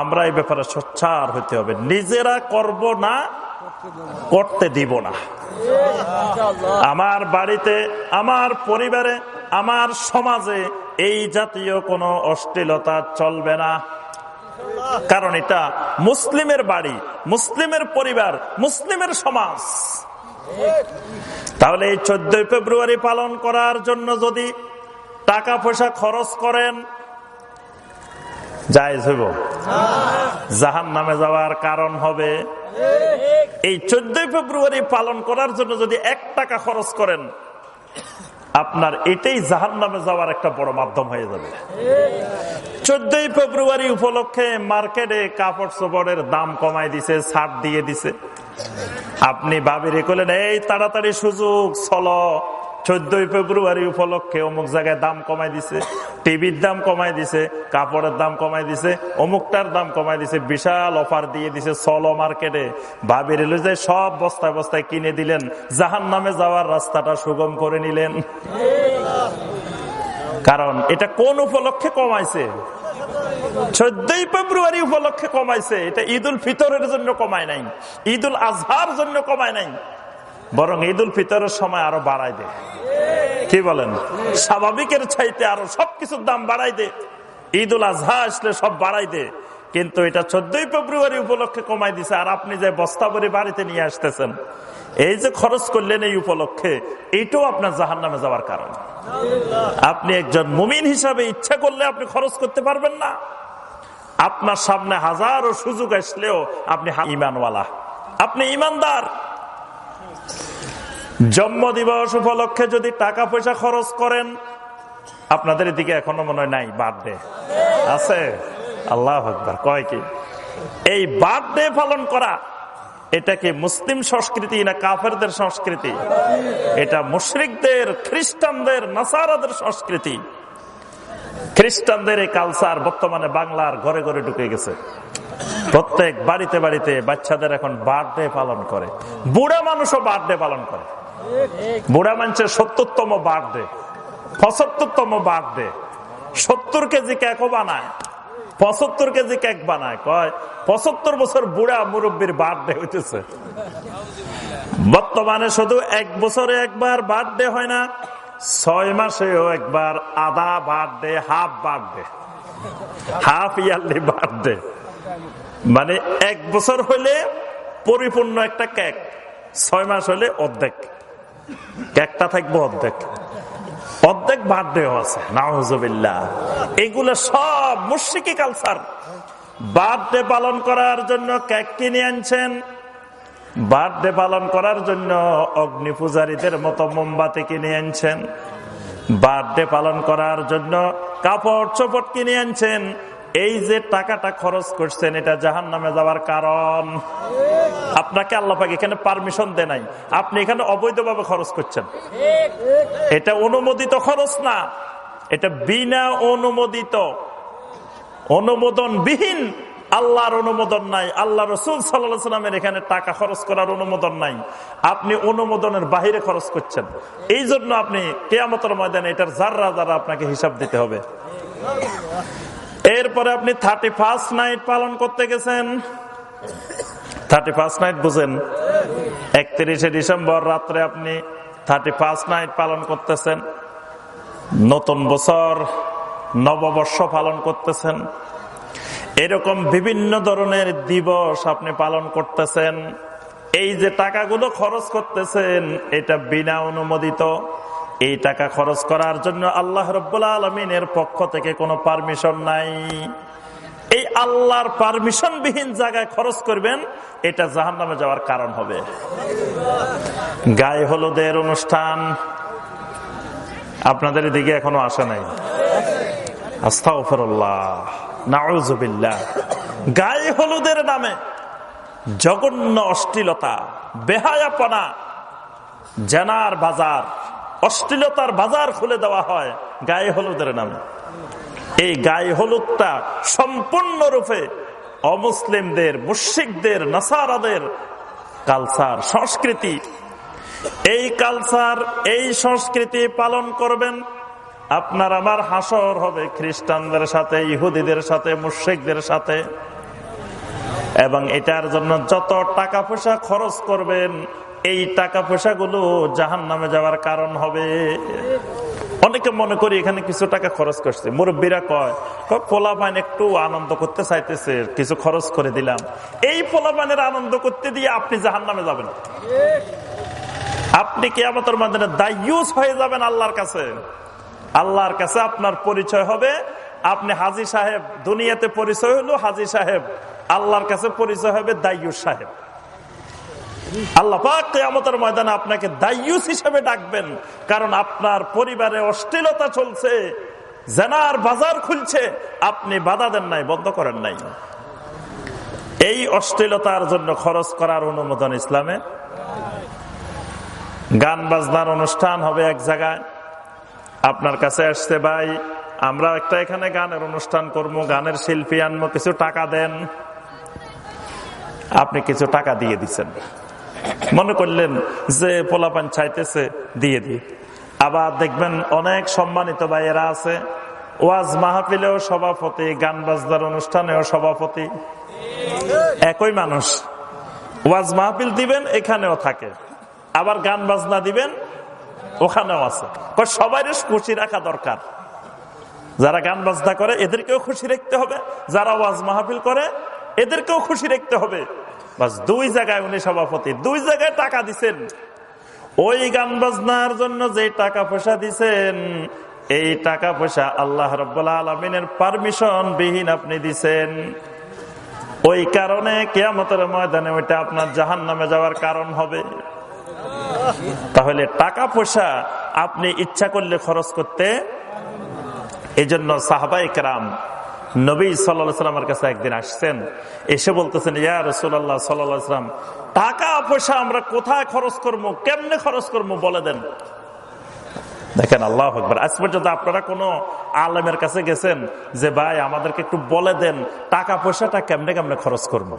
আমরা এই ব্যাপারে সোচ্চার হইতে হবে। নিজেরা করব না, করতে দিব না। আমার বাড়িতে, আমার পরিবারে, আমার সমাজে এই জাতীয় কোনো অশ্লীলতা চলবে না। কারণ এটা মুসলিমের বাড়ি, মুসলিমের পরিবার, মুসলিমের সমাজ। তাহলে এই চোদ্দই ফেব্রুয়ারি পালন করার জন্য যদি টাকা পয়সা খরচ করেন জাহান নামে যাওয়ার কারণ হবে, এই চোদ্দই ফেব্রুয়ারি পালন করার জন্য যদি এক টাকা খরচ করেন আপনার এটাই জাহান নামে যাওয়ার একটা বড় মাধ্যম হয়ে যাবে। চোদ্দই ফেব্রুয়ারি উপলক্ষে মার্কেটে কাপড় চোপড়ের দাম কমাই দিছে, ছাড় দিয়ে দিছে। আপনি বাবির করলেন, এই তাড়াতাড়ি সুযোগ, চলো। চোদ্দই ফেব্রুয়ারি উপলক্ষে অমুক জায়গায় দাম কমাই দিছে, টিভির দাম কমাই দিছে, কাপড়ের দাম কমাই দিছে, অমুকটার দাম কমাই দিছে, বিশাল অফার দিয়ে দিছে চলো মার্কেটে ভাবির যে সব বস্তায় বস্তায় কিনে দিলেন জাহান নামে যাওয়ার রাস্তাটা সুগম করে নিলেন। কারণ এটা কোন উপলক্ষে কমাইছে? চোদ্দই ফেব্রুয়ারি উপলক্ষে কমাইছে। এটা ঈদ উল ফিতরের জন্য কমায় নাই ঈদ উল আজহার জন্য কমায় নাই। বরং ঈদ উল ফিতরের সময় আরও বাড়াই দে। কি বলেন? স্বাভাবিকের চাইতে আরও সবকিছুর দাম বাড়াই দে। ঈদ উল আজহা আসলে সব বাড়াই দে। কিন্তু এটা চোদ্দই ফেব্রুয়ারি উপলক্ষে কমাই দিছে। আর আপনি যে বস্তা ভরে বাড়িতে নিয়ে আসতেছেন, এই যে খরচ করলেন এই উপলক্ষে এইটাও আপনার জাহান নামে যাওয়ার কারণ। আপনি একজন মুমিন হিসাবে ইচ্ছা করলে আপনি খরচ করতে পারবেন না। আপনার সামনে হাজারো সুযোগ আসলেও আপনি ইমানওয়ালা। আপনি ইমানদার। জন্ম দিবস উপলক্ষে যদি টাকা পয়সা খরচ করেন, আপনাদের এদিকে এখনও মনে হয় নাই বার্থডে আছে? আল্লাহ আকবর, কয় কি? এই বার্থডে পালন করা, এটা কি মুসলিম সংস্কৃতি না কাফেরদের সংস্কৃতি? এটা মুশরিকদের, খ্রিস্টানদের, নাসারাদের সংস্কৃতি। খ্রিস্টানদের এই কালচার বর্তমানে বাংলার ঘরে ঘরে ঢুকে গেছে। প্রত্যেক বাড়িতে বাড়িতে বাচ্চাদের এখন বার্থডে পালন করে। বুড়া মানুষও বার্থডে পালন করে। বুড়া মানুষের সত্তরতম বার্থডে পঁচাত্তরতম বার্থডে সত্তর কেজি কেকও বানায়, পঁচাত্তর কেজি কেক বানায়। কয়, পঁচাত্তর বছর বুড়া মুরব্বীর বার্থডে হইতেছে। বর্তমানে শুধু এক বছরে একবার বার্থডে হয় না, ছয় মাসেও একবার আধা birthday half birthday half yearly birthday মানে এক বছর হইলে পরিপূর্ণ একটা কেক ছয় মাস হলে অর্ধেক। কেকটা থাকব অর্ধেক। অর্ধেক বার্থডেও আছে নাহজবিল্লা এগুলো সব মুর্শিকি কালচার। বার্থডে পালন করার জন্য কেক কিনে আনছেন। বার্থডে পালন করার জন্য অগ্নি পূজারীদের মতো মোমবাতি কিনে আনছেন। বার্থডে পালন করার জন্য কাপড় চোপড় কিনে আনছেন। এই যে টাকাটা খরচ করছেন, এটা জাহান নামে যাওয়ার কারণ। আপনাকে আল্লাপাকে এখানে পারমিশন দে নাই। আপনি এখানে অবৈধভাবে খরচ করছেন। এটা অনুমোদিত খরচ না। এটা বিনা অনুমোদিত। অনুমোদন বিহীন আল্লাহর অনুমোদন নাই। আল্লাহ রসুল সাল্লামের এখানে টাকা খরচ করার অনুমোদন নাই। আপনি অনুমোদনের বাহিরে খরচ করছেন। এই জন্য আপনি কেয়ামতের ময়দানে এটার যাররা যারা আপনাকে হিসাব দিতে হবে। এরপরে আপনি থার্টি ফার্স্ট নাইট পালন করতে গেছেন। থার্টি ফার্স্ট নাইট বুঝেন। একত্রিশে ডিসেম্বর রাত্রে আপনি থার্টি ফার্স্ট নাইট পালন করতেছেন। নতুন বছর, নববর্ষ পালন করতেছেন। এরকম বিভিন্ন ধরনের দিবস আপনি পালন করতেছেন। এই যে টাকাগুলো খরচ করতেছেন, এটা বিনা অনুমোদিত। এই টাকা খরচ করার জন্য আল্লাহ রব্বুল্লা আলমিনের পক্ষ থেকে কোনো পারমিশন নাই। এই আল্লাহর পারমিশন বিহীন জায়গায় খরচ করবেন, এটা জাহান নামে যাওয়ার কারণ হবে। গায়ে হলুদের অনুষ্ঠান, আপনাদের দিকে এখনও আসা নাই। আস্থা নাউজুবিল্লাহ গায়ে হলুদের নামে জঘন্য অশ্লীলতা, বেহায়াপনা, জেনার বাজার। অশ্লীলতার বাজার খুলে দেওয়া হয়। গায়ে হলুদের নামে। এই গায়ে হলুদটা সম্পূর্ণরূপে অমুসলিমদের মুশিকদের নাসারাদের কালচার, সংস্কৃতি। এই কালচার, এই সংস্কৃতি পালন করবেন। আপনার আমার হাসর হবে খ্রিস্টানদের সাথে, ইহুদিদের সাথে, মুশ্রিকদের সাথে। এবং এটার জন্য যত টাকা পয়সা খরচ করবেন এই টাকা পয়সাগুলো জাহান নামে যাওয়ার কারণ হবে। অনেকে মনে করি এখানে কিছু টাকা খরচ করছে। মুরব্বীরা কয় পোলা পান একটু আনন্দ করতে চাইতেছে, কিছু খরচ করে দিলাম। এই পোলা পানের আনন্দ করতে দিয়ে আপনি জাহান নামে যাবেন। আপনি কেয়ামতের মাধ্যমে দায়ুস হয়ে যাবেন আল্লাহর কাছে। আল্লাহর কাছে আপনার পরিচয় হবে। আপনি হাজি সাহেব, দুনিয়াতে পরিচয় হলো হাজি সাহেব। আল্লাহর কাছে পরিচয় হবে দায়ুস সাহেব। আল্লাহ ময়দানে আপনাকে দায়ুস ডাকবেন। কারণ আপনার পরিবারে অশ্লীলতা চলছে বাজার খুলছে, আপনি বাধা দেন নাই, বন্ধ করেন নাই। এই অশ্লীলতার জন্য খরচ করার অনুমোদন ইসলামে। গান বাজনার অনুষ্ঠান হবে এক জায়গায়। আপনার কাছে আসছে ভাই, আমরা একটা এখানে গানের অনুষ্ঠান করব, গানের শিল্পী আনব, কিছু টাকা দেন। আপনি কিছু টাকা দিয়ে দিচ্ছেন। মনে করলেন যে পোলাপান চাইতেছে, দিয়ে দি আবার দেখবেন অনেক সম্মানিত ভাইয়েরা আছে, ওয়াজ মাহফিলেও সভাপতি, গান বাজদার অনুষ্ঠানেও সভাপতি। একই মানুষ। ওয়াজ মাহফিল দিবেন, এখানেও থাকে। আবার গান বাজনা দিবেন, ওখানেও আছে। সবাই খুশি রাখা দরকার। যারা গান বাজনা করে, এদেরকেও খুশি রাখতে হবে। যারা ওয়াজ মাহফিল করে, এদেরকেও খুশি রাখতে হবে। বাস, দুই জায়গায় উনি সভাপতি, দুই জায়গায় টাকা দিচ্ছেন ওই গান বাজনার জন্য যে টাকা পয়সা দিছেন, এই টাকা পয়সা আল্লাহ রব্বুল্লা আলমিনের পারমিশন বিহীন আপনি দিছেন। ওই কারণে কেয়ামতের ময়দানে ওইটা আপনার জাহান নামে যাওয়ার কারণ হবে। তাহলে টাকা পয়সা আপনি ইচ্ছা করলে খরচ করতে এই জন্য সাহাবাই কেরাম নবী সাল্লামের কাছে একদিন আসছেন, এসে বলতেছেন, ইয়া রসুল্লাহ সাল্লাম, টাকা পয়সা আমরা কোথায় খরচ করব, কেমনে খরচ করব বলে দেন। দেখেন, আল্লাহ আকবর। আজ পর্যন্ত আপনারা কোনো আলেমের কাছে গেছেন যে, ভাই, আমাদেরকে একটু বলে দেন, টাকা পয়সাটা কেমনে কেমনে খরচ করব?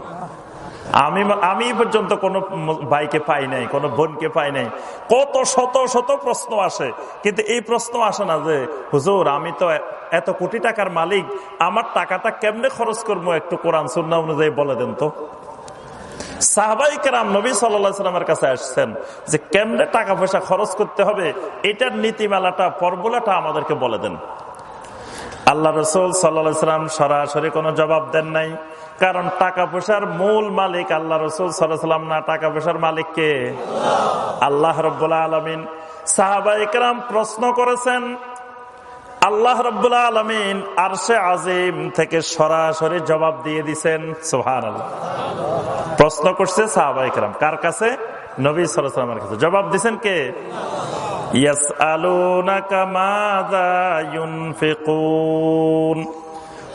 আমি আমি পর্যন্ত কোনো ভাইকে পাই নাই, কোনো বোনকে পাই নাই। কত শত শত প্রশ্ন আসে, কিন্তু এই প্রশ্ন আসে না যে, হুজুর, আমি তো এত কোটি টাকার মালিক, আমার টাকাটা কেমনে খরচ করব একটু কোরআন সুন্না অনুযায়ী বলে দেন তো? সাহবাই নবী কাছে আসছেন যে, কেমনে টাকা পয়সা খরচ করতে হবে? এটার আমাদেরকে বলে দেন। আল্লাহ রসুল সাল্লাম সরাসরি কোনো জবাব দেন নাই। কারণ টাকা পয়সার মূল মালিক আল্লাহ রসুল সাল্লাম না, টাকা পয়সার মালিককে আল্লাহ রব্বুল্লাহ আলমিন। সাহাবা ইকরাম প্রশ্ন করেছেন, আল্লাহ রব্বুল্লাহ আলমিন আরশে আজিম থেকে সরাসরি জবাব দিয়ে দিচ্ছেন সোহান প্রশ্ন করছে সাহাবা ইকরাম, কার কাছে? নবী সালামের কাছে। জবাব দিছেন কে? ইয়াস আলু না কামাদা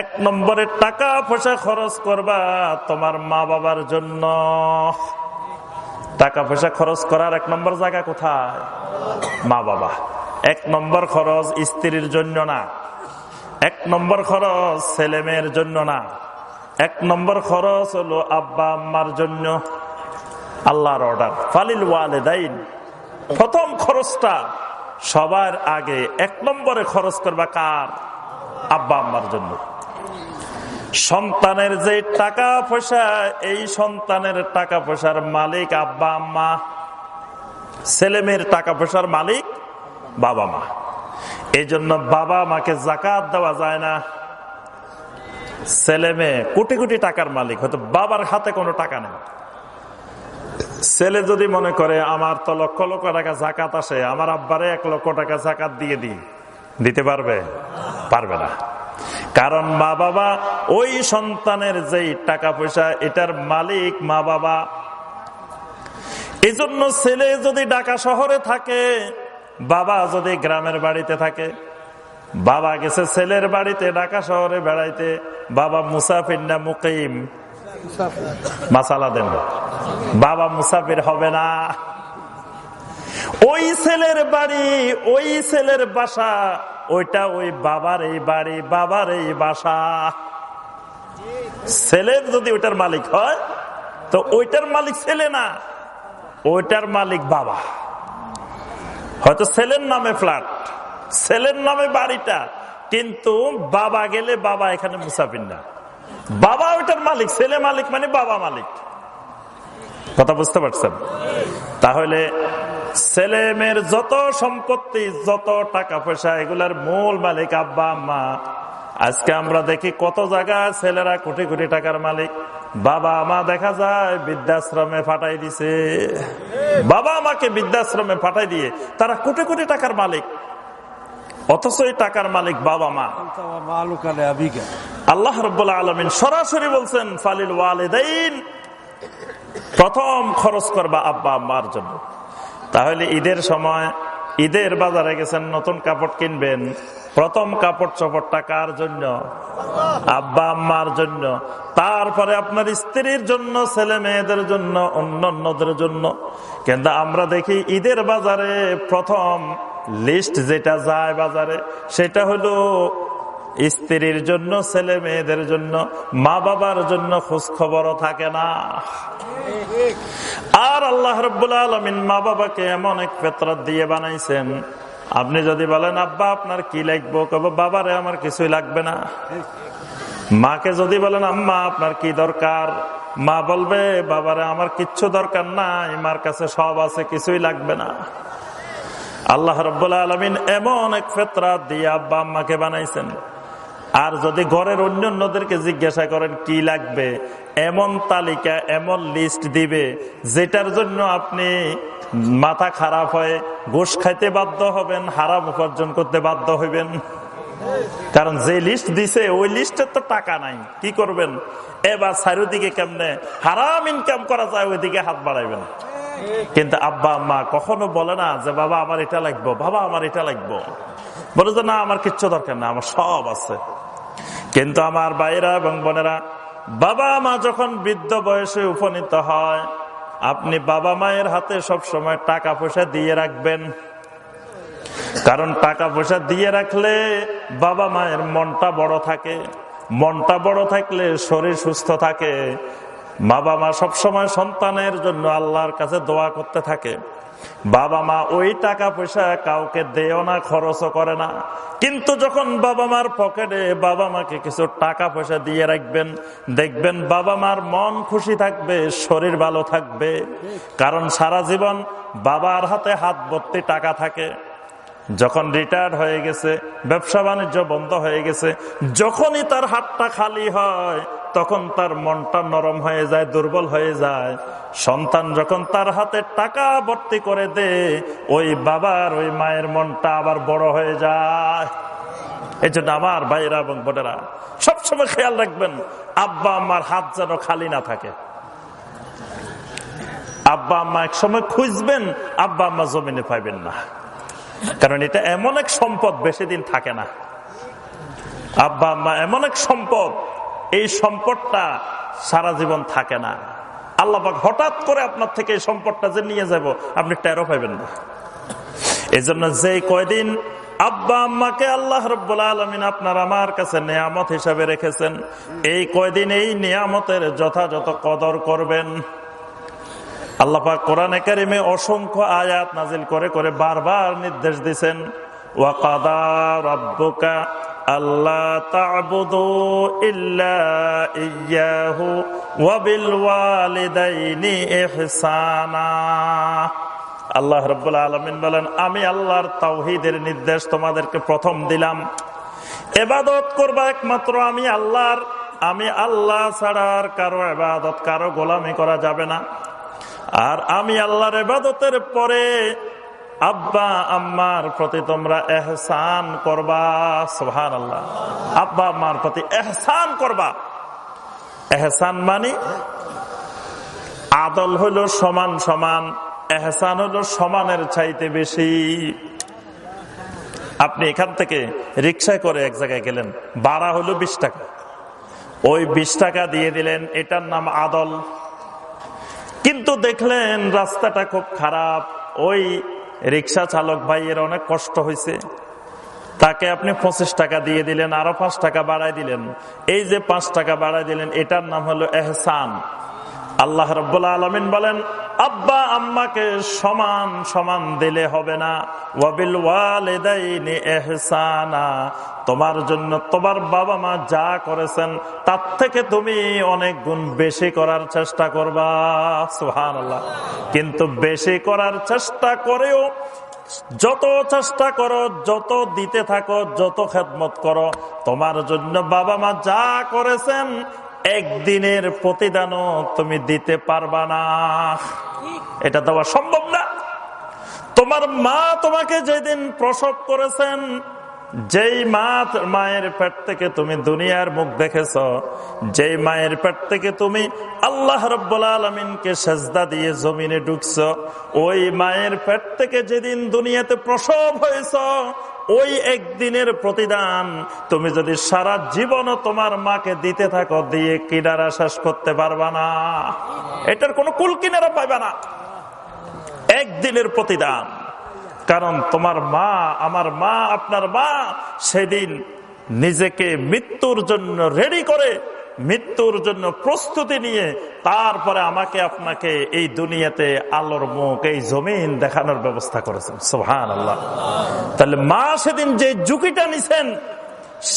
এক নম্বরে টাকা পয়সা খরচ করবা তোমার মা বাবার জন্য। টাকা পয়সা খরচ করার এক নম্বর জায়গা কোথায়? মা বাবা। এক নম্বর খরচ স্ত্রীর জন্য না। এক নম্বর খরচ ছেলে মেয়ের জন্য না। এক নম্বর খরচ হলো আব্বা আম্মার জন্য। আল্লাহর অর্ডার। ফালিল ওয়ালে ওয়ালেদাইন। প্রথম খরচটা সবার আগে এক নম্বরে খরচ করবা কার? আব্বা আম্মার জন্য। সন্তানের যে টাকা পয়সা, এই সন্তানের টাকা পয়সার মালিক আব্বা আম্মা, ছেলে মেয়ের টাকা পয়সার মালিক বাবা মা। এই জন্য বাবা মাকে জাকাত দেওয়া যায় না। ছেলে মেয়ে কোটি কোটি টাকার মালিক, হয়তো বাবার হাতে কোনো টাকা নেই। ছেলে যদি মনে করে, আমার তো লক্ষ লক্ষ টাকা জাকাত আসে আমার আব্বারে এক লক্ষ টাকা জাকাত দিয়ে দিই। দিতে পারবে? পারবে না। কারণ মা বাবা ওই সন্তানের যেই টাকা পয়সা, এটার মালিক মা বাবা। এজন্য ছেলে যদি ঢাকা শহরে থাকে, বাবা যদি গ্রামের বাড়িতে থাকে, বাবা গেছে ছেলের বাড়িতে ঢাকা শহরে বেড়াইতে, বাবা মুসাফির না মুকিম? মাসালা দেন বাবা মুসাফির হবে না। ওই ছেলের বাড়ি, ওই ছেলের বাসা ওইটা ওই বাবার এই বাড়ি, বাবার এই বাসা। ছেলের যদি ওইটার মালিক হয়, তো ওইটার মালিক ছেলে না, ওইটার মালিক বাবা। হয়তো ছেলের নামে ফ্ল্যাট ছেলের নামে বাড়িটা, কিন্তু বাবা গেলে বাবা এখানে মুসাফির না। বাবা ওইটার মালিক, ছেলে মালিক মানে বাবা মালিক। কথা বুঝতে পারছেন? তাহলে ছেলে মেয়ের যত সম্পত্তি, যত টাকা পয়সা, এগুলার মূল মালিক আব্বা, আম্মা। আজকে আমরা দেখি কত জায়গায় ছেলেরা কোটি কোটি টাকার মালিক। বাবা, মা দেখা যায় বৃদ্ধাশ্রমে ফাটাই দিছে। বাবা, মাকে বৃদ্ধাশ্রমে ফাটাই দিয়ে তারা কোটি কোটি টাকার মালিক। অথচ টাকার মালিক বাবা, মা। আল্লাহ রব্বুল্লাহ আলমিন সরাসরি বলছেন, ফালিল ওয়ালেদাইন। প্রথম খরচ করবা আব্বা আম্মার জন্য। তাহলে ঈদের সময় ঈদের বাজারে গেছেন, নতুন কাপড় কিনবেন। প্রথম কাপড় চপড়টা কার জন্য? আব্বা আম্মার জন্য। তারপরে আপনার স্ত্রীর জন্য, ছেলে মেয়েদের জন্য অন্য অন্যদের জন্য। কিন্তু আমরা দেখি ঈদের বাজারে প্রথম লিস্ট যেটা যায় বাজারে, সেটা হলো স্ত্রীর জন্য, ছেলে মেয়েদের জন্য মা বাবার জন্য খোঁজ খবরও থাকে না। আর আল্লাহ রব্বুল্লা আলমিন মা বাবাকে এমন এক ফেতরাত দিয়ে বানাইছেন। আপনি যদি বলেন, আব্বা, আপনার কি লাগবো? কবে, বাবারে, আমার কিছুই লাগবে না। মাকে যদি বলেন, আম্মা, আপনার কি দরকার? মা বলবে, বাবারে, আমার কিচ্ছু দরকার নাই, মার কাছে সব আছে, কিছুই লাগবে না। আল্লাহ রব্বুল্লা আলমিন এমন এক ফেতরা দিয়ে আব্বা আম্মাকে বানাইছেন। আর যদি ঘরের অন্যদেরকে জিজ্ঞাসা করেন, কি লাগবে? এমন তালিকা, এমন লিস্ট দিবে, যেটার জন্য আপনি মাথা খারাপ হয়ে গোস খাইতে বাধ্য হবেন, হারাম উপার্জন করতে বাধ্য হইবেন। কারণ যে লিস্ট দিছে, ওই লিস্টের তো টাকা নাই। কি করবেন? এবার চারিদিকে কেমনে হারাম ইনকাম করা যায়, ওইদিকে হাত বাড়াইবেন। কিন্তু আব্বা, আম্মা কখনো বলে না যে, বাবা, আমার এটা লাগবো, বাবা, আমার এটা লাগবো। বলে যে, না, আমার কিচ্ছু দরকার না, আমার সব আছে। কিন্তু আমার বাইরা এবং বোনেরা, বাবা মা যখন বৃদ্ধ বয়সে উপনীত হয়, আপনি বাবা মায়ের হাতে সব সময় টাকা পয়সা দিয়ে রাখবেন। কারণ টাকা পয়সা দিয়ে রাখলে বাবা মায়ের মনটা বড় থাকে, মনটা বড় থাকলে শরীর সুস্থ থাকে। বাবা মা সবসময় সন্তানের জন্য আল্লাহর কাছে দোয়া করতে থাকে। বাবা মা ওই টাকা পয়সা কাউকে দেও না, খরচও করে না। কিন্তু যখন বাবা মার পকেটে বাবা মাকে কিছু টাকা পয়সা দিয়ে রাখবেন, দেখবেন বাবা মার মন খুশি থাকবে, শরীর ভালো থাকবে। কারণ সারা জীবন বাবার হাতে হাত ভর্তি টাকা থাকে। যখন রিটায়ার্ড হয়ে গেছে, ব্যবসা বাণিজ্য বন্ধ হয়ে গেছে, যখনই তার হাতটা খালি হয় তখন তার মনটা নরম হয়ে যায়, দুর্বল হয়ে যায়। সন্তান যখন তার হাতে টাকা ভর্তি করে দে ওই বাবার, ওই মায়ের মনটা আবার বড় হয়ে যায়। এই জন্য আমার ভাইরা এবং বোনেরা, সবসময় খেয়াল রাখবেন, আব্বা আম্মার হাত যেন খালি না থাকে। আব্বা আম্মা এক সময় খুঁজবেন, আব্বা আম্মা জমিনে পাইবেন না। কারণ এটা এমন এক সম্পদ, বেশি দিন থাকে না। আব্বা আম্মা এমন এক সম্পদ এই সম্পদটা সারা জীবন থাকে না। আল্লাহবাক হঠাৎ করে আপনার থেকে এই সম্পদটা যে নিয়ে যাব, আপনি টেরো পাইবেন না। এই জন্য যে কয়দিন আব্বা আম্মাকে আল্লাহ রব্বুল্লা আলমিন আপনার আমার কাছে নিয়ামত হিসাবে রেখেছেন, এই কয়দিন এই নিয়ামতের যথাযথ কদর করবেন। আল্লাপাক কোরআনে কারিমে অসংখ্য আয়াত নাজিল করে করে বারবার নির্দেশ দিচ্ছেন ওয়াকাদা আল্লাহ তাবুদু ইল্লা ইয়াহু ওয়াবিল ওয়ালিদাইনি আল্লাহ রব্বুল আলমিন বলেন, আমি আল্লাহর তাওহিদের নির্দেশ তোমাদেরকে প্রথম দিলাম। এবাদত করবা একমাত্র আমি আল্লাহর, আমি আল্লাহ ছাড়ার কারও এবাদত, কারও গোলামি করা যাবে না। আর আমি আল্লাহর এবাদতের পরে আব্বা, আম্মার প্রতি তোমরা এহসান করবা সোহান আল্লাহ আব্বা, আম্মার প্রতি এহসান করবা। এহসান মানি আদল হইল সমান সমান, এহসান হইল সমানের চাইতে বেশি। আপনি এখান থেকে রিক্সায় করে এক জায়গায় গেলেন বাড়া হলো বিশ টাকা। ওই বিশ টাকা দিয়ে দিলেন, এটার নাম আদল। কিন্তু দেখলেন রাস্তাটা খুব খারাপ, ওই রিক্সা চালক ভাইয়ের অনেক কষ্ট হয়েছে। তাকে আপনি পঁচিশ টাকা দিয়ে দিলেন, আরও পাঁচ টাকা বাড়াই দিলেন। এই যে পাঁচ টাকা বাড়াই দিলেন, এটার নাম হলো এহসান। আল্লাহ রব্বুল্লা আলমিন বলেন, আব্বা, আম্মাকে সমান সমান দিলে হবে না। ওয়াবিল ওয়ালেদাইনি এহসানা তোমার জন্য তোমার বাবা মা যা করেছেন, তার থেকে তুমি অনেক গুণ বেশি করার চেষ্টা করবা। সুহান আল্লাহ কিন্তু বেশি করার চেষ্টা করেও যত চেষ্টা করো, যত দিতে থাকো, যত খেদমত করো, তোমার জন্য বাবা মা যা করেছেন একদিনের প্রতিদানও তুমি দিতে পারবা না। এটা দেওয়া সম্ভব না। তোমার মা তোমাকে যেদিন প্রসব করেছেন, যেই মা মায়ের পেট থেকে তুমি দুনিয়ার মুখ দেখেছ, যেই মায়ের পেট থেকে তুমি আল্লাহ সেজদা দিয়ে জমিনে ঢুকছ, ওই মায়ের পেট থেকে যেদিন দুনিয়াতে প্রসব হয়েছ ওই একদিনের প্রতিদান। তুমি যদি সারা জীবনও তোমার মাকে দিতে থাকো, দিয়ে কিনারা শেষ করতে পারবা না। এটার কোনো কুল কিনারা পাইবা না। একদিনের প্রতিদান। কারণ তোমার মা, আমার মা, আপনার মা, সেদিন নিজেকে মৃত্যুর জন্য রেডি করে মৃত্যুর জন্য প্রস্তুতি নিয়ে তারপরে আমাকে আপনাকে এই দুনিয়াতে আলোর মুখ, এই জমিন দেখানোর ব্যবস্থা করেছেন। সোহান আল্লাহ তাহলে মা সেদিন যে ঝুঁকিটা নিছেন,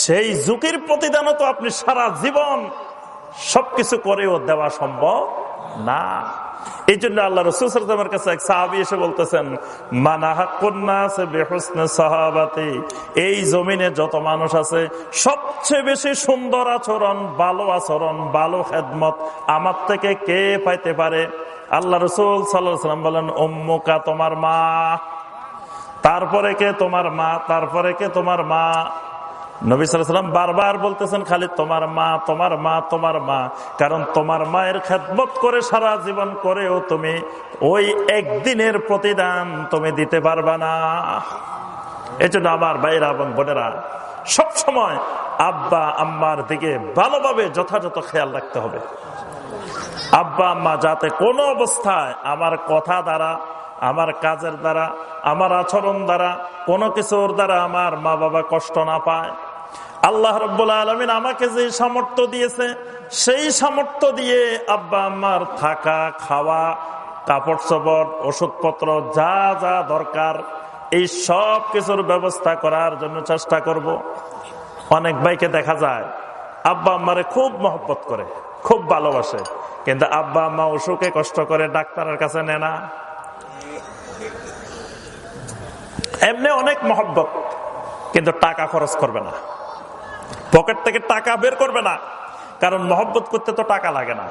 সেই ঝুঁকির প্রতিদানও তো আপনি সারা জীবন সবকিছু করেও দেওয়া সম্ভব না। এই জন্য আল্লাহ রসুলের কাছে এক সাহাবি এসে বলতেছেন সাহাবাতি? এই জমিনে যত মানুষ আছে, সবচেয়ে বেশি সুন্দর আচরণ, ভালো আচরণ, ভালো খেদমত আমার থেকে কে পাইতে পারে? আল্লাহ রসুল সাল্লাম বলেন অম্মুকা তোমার মা। তারপরে কে? তোমার মা। তারপরে কে? তোমার মা। নবী সাল্লাম বারবার বলতেছেন খালি তোমার মা তোমার মা তোমার মা। কারণ তোমার মায়ের খেদমত করে সারা জীবন করেও তুমি ওই একদিনের প্রতিদান তুমি দিতে পারবা না। এই জন্য আমার ভাইরা এবং বোনেরা সব সময় আব্বা, আম্মার দিকে ভালোভাবে যথাযথ খেয়াল রাখতে হবে। আব্বা, আম্মা, যাতে কোনো অবস্থায় আমার কথা দ্বারা, আমার কাজের দ্বারা, আমার আচরণ দ্বারা কোনো কিছুর দ্বারা আমার মা বাবা কষ্ট না পায়। আল্লাহ রব্বুল আলমিন আমাকে যে সামর্থ্য দিয়েছে, সেই সামর্থ্য দিয়ে আব্বা আম্মার থাকা, খাওয়া কাপড় চপড় ওষুধপত্র, যা যা দরকার, এই সব কিছুর ব্যবস্থা করার জন্য চেষ্টা করব। অনেক ভাইকে দেখা যায়, আব্বা আম্মারে খুব মহব্বত করে, খুব ভালোবাসে, কিন্তু আব্বা আম্মা অসুখে কষ্ট করে ডাক্তারের কাছে নেয় না এমনি অনেক মহব্বত, কিন্তু টাকা খরচ করবে না পকেট থেকে টাকা বের করবে না। কারণ মহব্বত করতে তো টাকা লাগে না।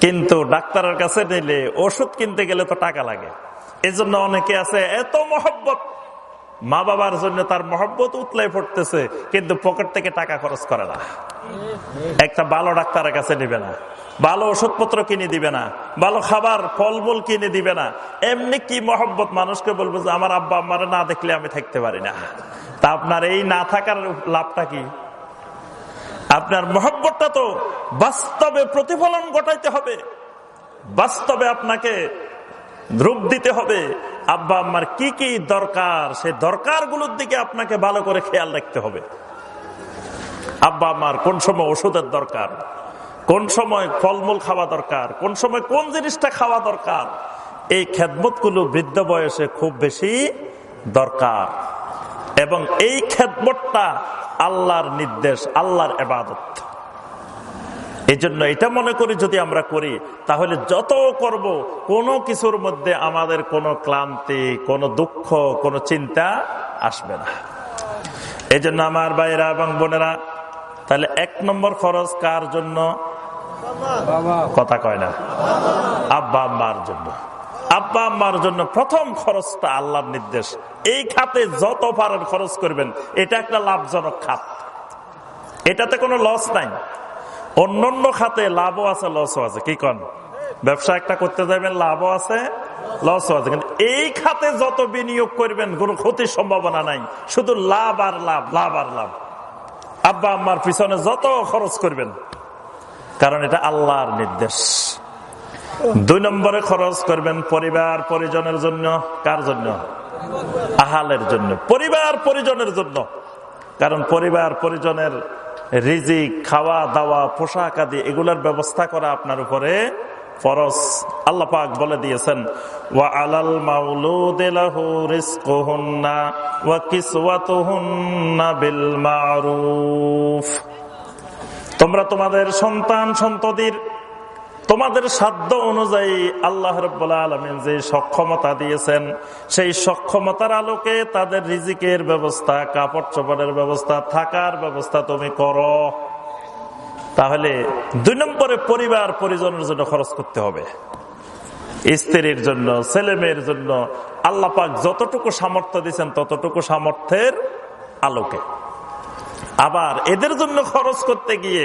কিন্তু ডাক্তারের কাছে নিলে ওষুধ কিনতে গেলে তো টাকা লাগে। এজন্য অনেকে আছে, এত মহব্বত মা বাবার জন্য তার মহব্বত উতলাই পড়তেছে, কিন্তু পকেট থেকে টাকা খরচ করে না। একটা ভালো ডাক্তারের কাছে নিবে না, ভালো ওষুধপত্র কিনে দিবে না, ভালো খাবার, ফলমূল কিনে দিবে না। এমনি কি মহব্বত? মানুষকে বলব যে, আমার আব্বা আম্মারে না দেখলে আমি থাকতে পারি না। তা আপনার এই না থাকার লাভটা কি? আপনার মহব্বতটা তো বাস্তবে প্রতিফলন ঘটাইতে হবে। বাস্তবে আপনাকে রূপ দিতে হবে। আব্বা, আম্মার কি কি দরকার? সে দরকারগুলোর দিকে আপনাকে ভালো করে খেয়াল রাখতে হবে। আব্বা, আম্মার কোন সময় ওষুধের দরকার? কোন সময় ফলমূল খাওয়া দরকার? কোন সময় কোন জিনিসটা খাওয়া দরকার? এই খেদমতগুলো বৃদ্ধ বয়সে খুব বেশি দরকার। এবং এই খেদমতটা আল্লাহর নির্দেশ, আল্লাহর এবাদত। এই জন্য এটা মনে করি যদি আমরা করি তাহলে যত করব কোনো কিছুর মধ্যে আমাদের কোনো ক্লান্তি কোনো দুঃখ কোনো চিন্তা আসবে না। এই জন্য আমার ভাইরা এবং বোনেরা তাহলে এক নম্বর খরচ কার জন্য? কথা কয় না। আব্বা আম্মার জন্য। আব্বা আম্মার জন্য প্রথম খরচটা আল্লাহর নির্দেশ। এই খাতে যত পারেন খরচ করবেন এটা একটা লাভজনক খাত। এটাতে কোনো লস নাই। অন্যান্য খাতে লাভও আছে লসও আছে। কি কন? ব্যবসা একটা করতে যাবেন, লাভও আছে লসও আছে। কিন্তু এই খাতে যত বিনিয়োগ করবেন, কোনো ক্ষতির সম্ভাবনা নাই। শুধু লাভ আর লাভ লাভ আর লাভ। আব্বা আম্মার পিছনে যত খরচ করবেন, কারণ এটা আল্লাহর নির্দেশ। দুই নম্বরে খরচ করবেন পরিবার পরিজনের জন্য, কার জন্য? আহালের জন্য। পরিবার পরিজনের জন্য। কারণ পরিবার পরিজনের রিজিক, খাওয়া, দাওয়া, পোশাক আদি এগুলোর ব্যবস্থা করা আপনার উপরে ফরস আল্লাহ পাক বলে দিয়েছেন, ওয়া আলাল ওয়া বিল মারুফ। তোমরা তোমাদের সন্তান সন্ততির তোমাদের সাধ্য অনুযায়ী আল্লাহ রব্বুল্লা আলমিন যে সক্ষমতা দিয়েছেন, সেই সক্ষমতার আলোকে তাদের রিজিকের ব্যবস্থা, কাপড় চোপড়ের ব্যবস্থা, থাকার ব্যবস্থা তুমি করো। তাহলে দুই নম্বরে পরিবার পরিজনের জন্য খরচ করতে হবে। স্ত্রীর জন্য, ছেলে মেয়ের জন্য আল্লাপাক যতটুকু সামর্থ্য দিচ্ছেন ততটুকু সামর্থ্যের আলোকে। আবার এদের জন্য খরচ করতে গিয়ে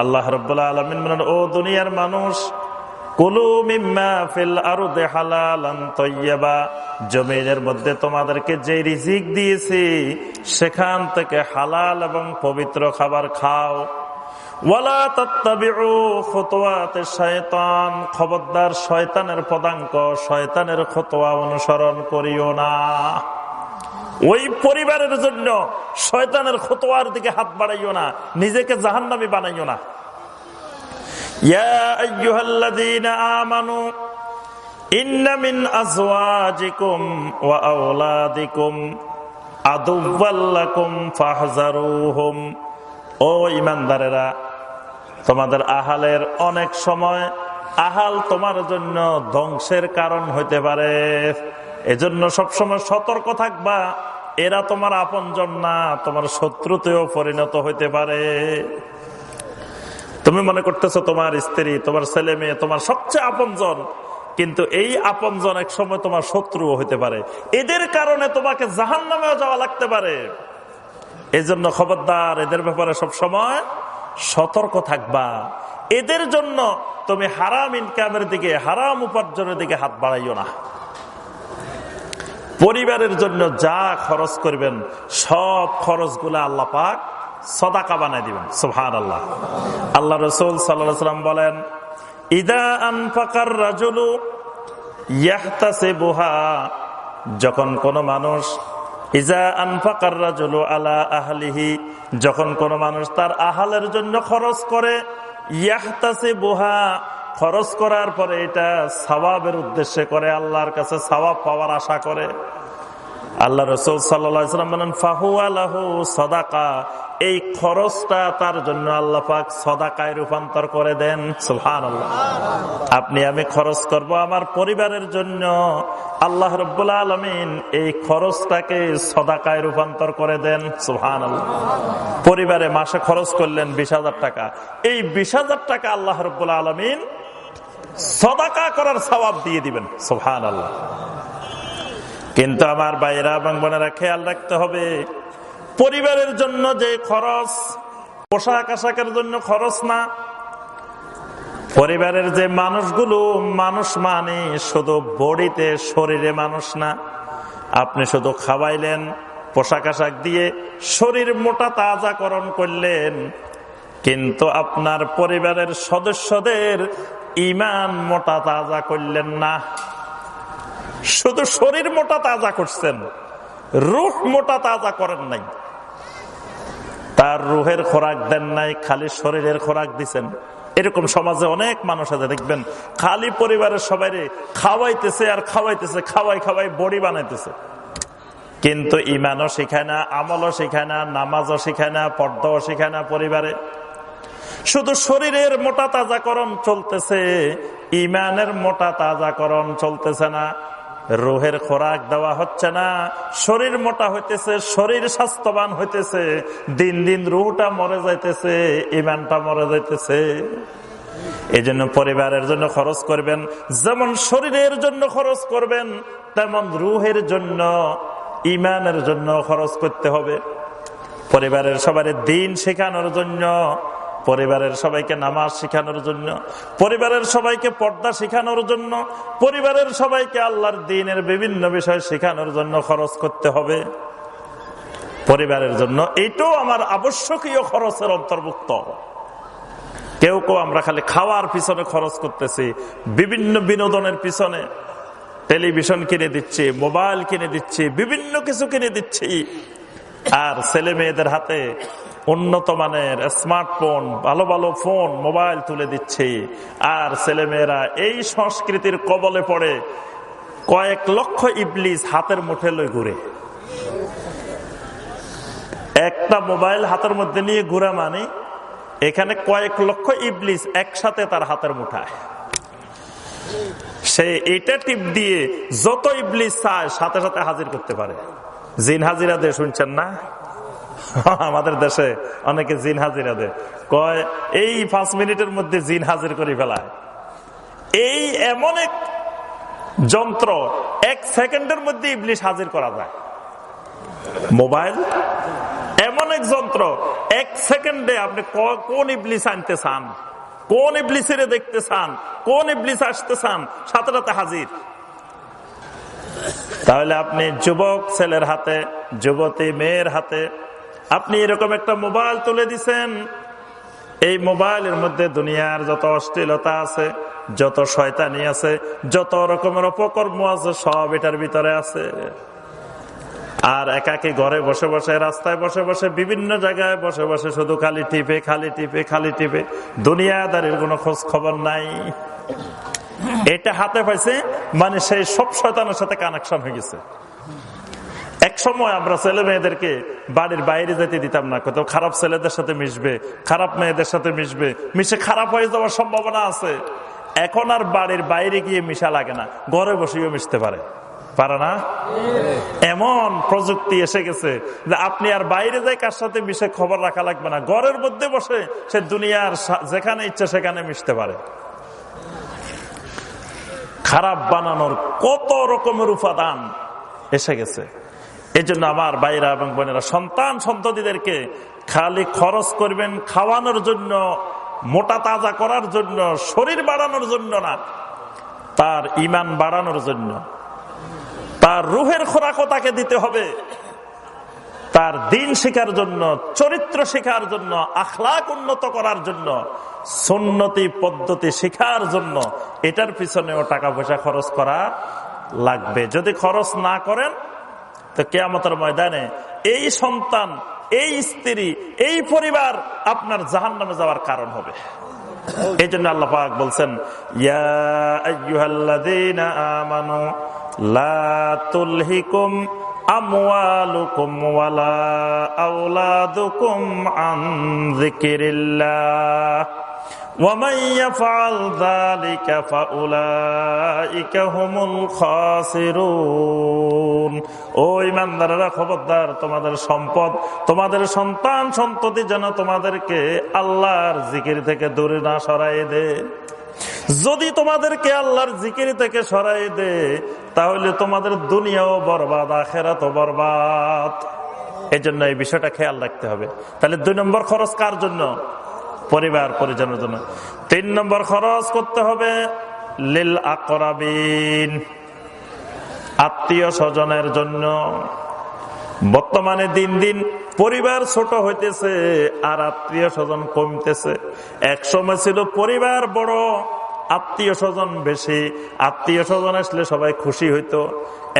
আল্লাহ রব্বুল্লাহ আলমিন বলেন, ও দুনিয়ার মানুষ জমিনের মধ্যে তোমাদেরকে যে রিজিক দিয়েছি, সেখান থেকে হালাল এবং পবিত্র খাবার খাও। খবরদার শয়তানের পদাঙ্ক, শয়তানের খতোয়া অনুসরণ করিও না। ওই পরিবারের জন্য শয়তানের খতোয়ার দিকে হাত বাড়াইও না, নিজেকে জাহান্নামি বানাইও না। ওয়া ও তোমাদের আহালের অনেক সময় আহাল তোমার জন্য ধ্বংসের কারণ হইতে পারে। এজন্য সবসময় সতর্ক থাকবা, এরা তোমার আপনজন না, তোমার শত্রুতেও পরিণত হইতে পারে। তুমি মনে করতেছো তোমার স্ত্রী, তোমার ছেলে মেয়ে, তোমার সবচেয়ে আপনজন, কিন্তু এই আপনজন এক সময় তোমার শত্রু হইতে পারে। এদের কারণে তোমাকে জাহান নামেও যাওয়া লাগতে পারে। এই জন্য খবরদার, এদের ব্যাপারে সব সময় সতর্ক থাকবা। এদের জন্য তুমি হারাম ইনকামের দিকে, হারাম উপার্জনের দিকে হাত বাড়াইও না। পরিবারের জন্য যা খরচ করবেন, সব খরচগুলো আল্লাহ পাক সদাকা বানাই দিবেন। সুহান আল্লাহ আল্লাহ রসুল সাল্লাম বলেন, ইদা আনফাকার রাজুলু বুহা যখন কোন মানুষ ইজা আনফাকার রাজুলু আলা আহলিহি যখন কোন মানুষ তার আহালের জন্য খরচ করে ইয়াহতাসে বুহা খরচ করার পরে এটা সবাবের উদ্দেশ্যে করে, আল্লাহর কাছে সবাব পাওয়ার আশা করে। আল্লাহ রসুল সাল্লাম বলেন ফাহু আল্লাহ সদাকা। এই খরচটা তার জন্য আল্লাহ পাক সদাকায় রূপান্তর করে দেন। সুহান আপনি আমি খরচ করব আমার পরিবারের জন্য। আল্লাহ রব্বুল্লা আলমিন এই খরচটাকে সদাকায় রূপান্তর করে দেন। সুহান পরিবারে মাসে খরচ করলেন বিশ হাজার টাকা। এই বিশ হাজার টাকা আল্লাহ রব্বুল্লা আলমিন সদাকা করার সবাব দিয়ে দিবেন। সুহান আল্লাহ কিন্তু আমার বাইরা এবং বোনেরা খেয়াল রাখতে হবে পরিবারের জন্য যে খরচ, পোশাক আশাকের জন্য খরচ না। পরিবারের যে মানুষগুলো, মানুষ মানে শুধু বডিতে শরীরে মানুষ না। আপনি শুধু খাওয়াইলেন, পোশাক আশাক দিয়ে শরীর মোটা তাজাকরণ করলেন। কিন্তু আপনার পরিবারের সদস্যদের ইমান মোটা তাজা করলেন না। শুধু শরীর মোটা তাজা করছেন। রুহ মোটা তাজা করেন নাই। তার রুহের খোরাক দেন নাই, খালি শরীরের খোরাক দিছেন। এরকম সমাজে অনেক মানুষ আছে, দেখবেন, খালি পরিবারের সবাই খাওয়াইতেছে আর খাওয়াইতেছে, খাওয়াই খাওয়াই বড়ি বানাইতেছে। কিন্তু ইমানও শিখায় না, আমলও শিখায় না, নামাজও শিখায় না, পর্দাও শিখায় না পরিবারে। শুধু শরীরের মোটা তাজাকরণ চলতেছে, ইমানের মোটা তাজাকরণ চলতেছে না। রোহের খোরাক দেওয়া হচ্ছে না। শরীর মোটা হইতেছে, শরীর স্বাস্থ্যবান হইতেছে, দিন দিন রুহটা মরে যাইতেছে ইমানটা মরে যাইতেছে। এই জন্য পরিবারের জন্য খরচ করবেন, যেমন শরীরের জন্য খরচ করবেন, তেমন রুহের জন্য ইমানের জন্য খরচ করতে হবে। পরিবারের সবার দিন শেখানোর জন্য পরিবারের সবাইকে নামাজ শেখানোর জন্য, পরিবারের সবাইকে পর্দা শেখানোর জন্য, পরিবারের সবাইকে আল্লাহর দিনের বিভিন্ন বিষয় শেখানোর জন্য খরচ করতে হবে। পরিবারের জন্য এটাও আমার আবশ্যকীয় খরচের অন্তর্ভুক্ত। কেউ কেউ আমরা খালি খাওয়ার পিছনে খরচ করতেছি, বিভিন্ন বিনোদনের পিছনে। টেলিভিশন কিনে দিচ্ছি, মোবাইল কিনে দিচ্ছি, বিভিন্ন কিছু কিনে দিচ্ছি। আর ছেলে মেয়েদের হাতে উন্নত মানের স্মার্টফোন ভালো ভালো ফোন মোবাইল তুলে দিচ্ছে। আর ছেলেমেয়েরা এই সংস্কৃতির কবলে পড়ে কয়েক লক্ষ ইবলিস হাতের মুঠে লই ঘুরে। একটা মোবাইল হাতের মধ্যে নিয়ে ঘুরা মানে এখানে কয়েক লক্ষ ইবলিস একসাথে তার হাতের মুঠায়। সে এটা টিপ দিয়ে যত ইবলিস চায় সাথে সাথে হাজির করতে পারে। জিন হাজিরা দিয়ে শুনছেন না? আমাদের দেশে অনেকে জিন হাজিরা দেয়। কয়, এই পাঁচ মিনিটের মধ্যে জিন হাজির করে ফেলায়। এই এমন এক যন্ত্র, এক সেকেন্ডের মধ্যে ইবলিশ হাজির করা যায়। মোবাইল? এমন এক যন্ত্র, এক সেকেন্ডে আপনি কোন ইবলিস আনতে চান? কোন ইবলিসের দেখতে চান? কোন ইবলিস আসতে চান? সাথে সাথে হাজির। তাহলে আপনি যুবক ছেলের হাতে, যুবতী মেয়ের হাতে আপনি এরকম একটা মোবাইল তুলে দিছেন। এই মোবাইলের মধ্যে দুনিয়ার যত অশ্লীলতা আছে, যত শয়তানি আছে, যত রকমের অপকর্ম আছে, সব এটার ভিতরে আছে। আর একাকি ঘরে বসে বসে, রাস্তায় বসে বসে, বিভিন্ন জায়গায় বসে বসে শুধু খালি টিপে খালি টিপে খালি টিপে, দুনিয়াদারির কোনো খোঁজ খবর নাই। এটা হাতে পাইছে মানে সেই সব শয়তানের সাথে কানেকশন হয়ে গেছে। এক সময় আমরা ছেলে মেয়েদেরকে বাড়ির বাইরে যেতে দিতাম না। কোথাও খারাপ ছেলেদের সাথে মিশবে, খারাপ মেয়েদের সাথে মিশবে, মিশে খারাপ হয়ে যাওয়ার সম্ভাবনা আছে। এখন আর বাড়ির বাইরে গিয়ে মিশা লাগে না, ঘরে বসেও মিশতে পারে। পারে না? এমন প্রযুক্তি এসে গেছে যে আপনি আর বাইরে যাই কার সাথে মিশে খবর রাখা লাগবে না। ঘরের মধ্যে বসে সে দুনিয়ার যেখানে ইচ্ছা সেখানে মিশতে পারে। খারাপ বানানোর কত রকমের উপাদান এসে গেছে। এই জন্য আমার বাইরা এবং বোনেরা, সন্তান সন্ততিদেরকে খালি খরচ করবেন খাওয়ানোর জন্য, মোটা তাজা করার জন্য, শরীর বাড়ানোর জন্য না, তার ইমান বাড়ানোর জন্য। তার রুহের খোরাকও তাকে দিতে হবে। তার দিন শেখার জন্য, চরিত্র শেখার জন্য, আখলাক উন্নত করার জন্য, সুন্নতি পদ্ধতি শেখার জন্য, এটার পিছনেও টাকা পয়সা খরচ করা লাগবে। যদি খরচ না করেন তো কেয়ামতের ময়দানে এই সন্তান, এই স্ত্রী, এই পরিবার আপনার জাহান নামে যাওয়ার কারণ হবে। এই জন্য আল্লাহ বলছেন আমানু আওলাদুকুম আন খবরদার, তোমাদের সম্পদ, তোমাদের সন্তান সন্ততি যেন তোমাদেরকে আল্লাহর জিকির থেকে দূরে না সরাই দে। যদি তোমাদেরকে আল্লাহর জিকির থেকে সরাই দে, তাহলে তোমাদের দুনিয়াও বরবাদ আখেরাত বরবাদ। এই জন্য এই বিষয়টা খেয়াল রাখতে হবে। তাহলে দুই নম্বর খরচ কার জন্য? পরিবার পরিজনের জন্য। তিন নম্বর খরচ করতে হবে লিল আকরাবিন। আত্মীয় স্বজনের জন্য। বর্তমানে দিন দিন পরিবার ছোট হইতেছে আর আত্মীয় স্বজন কমতেছে। এক সময় ছিল পরিবার বড়, আত্মীয় স্বজন বেশি। আত্মীয় স্বজন আসলে সবাই খুশি হইতো।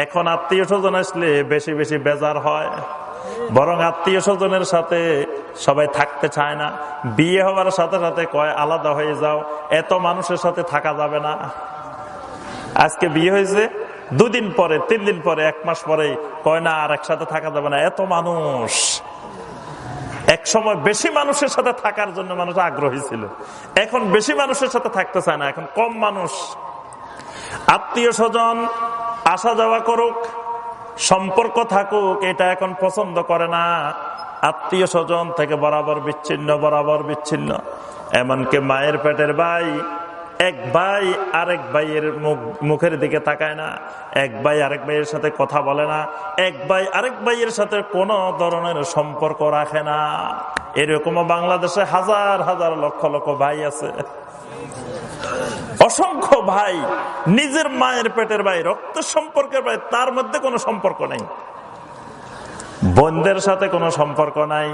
এখন আত্মীয় স্বজন আসলে বেশি বেশি বেজার হয়। বরং আত্মীয় স্বজনের সাথে সবাই থাকতে চায় না। বিয়ে হওয়ার সাথে সাথে কয়, আলাদা হয়ে যাও, এত মানুষের সাথে থাকা যাবে না। আজকে বিয়ে হয়েছে, দুদিন পরে, তিন দিন পরে, এক মাস পরে কয়, না, আর একসাথে থাকা যাবে না। এত মানুষ। এক সময় বেশি মানুষের সাথে থাকার জন্য মানুষ আগ্রহী ছিল। এখন বেশি মানুষের সাথে থাকতে চায় না, এখন কম মানুষ। আত্মীয় স্বজন, আসা যাওয়া করুক সম্পর্ক থাকুক, এটা এখন পছন্দ করে না। আত্মীয় স্বজন থেকে বরাবর বিচ্ছিন্ন বরাবর বিচ্ছিন্ন। এমনকি মায়ের পেটের ভাই, এক ভাই আরেক ভাইয়ের মুখের দিকে তাকায় না। এক ভাই আরেক ভাইয়ের সাথে কথা বলে না। এক ভাই আরেক ভাইয়ের সাথে কোন ধরনের সম্পর্ক রাখে না। এরকম বাংলাদেশে হাজার হাজার লক্ষ লক্ষ ভাই আছে। অসংখ্য ভাই নিজের মায়ের পেটের ভাই, রক্ত সম্পর্কের ভাই, তার মধ্যে কোনো সম্পর্ক নেই। বোনদের সাথে কোনো সম্পর্ক নাই।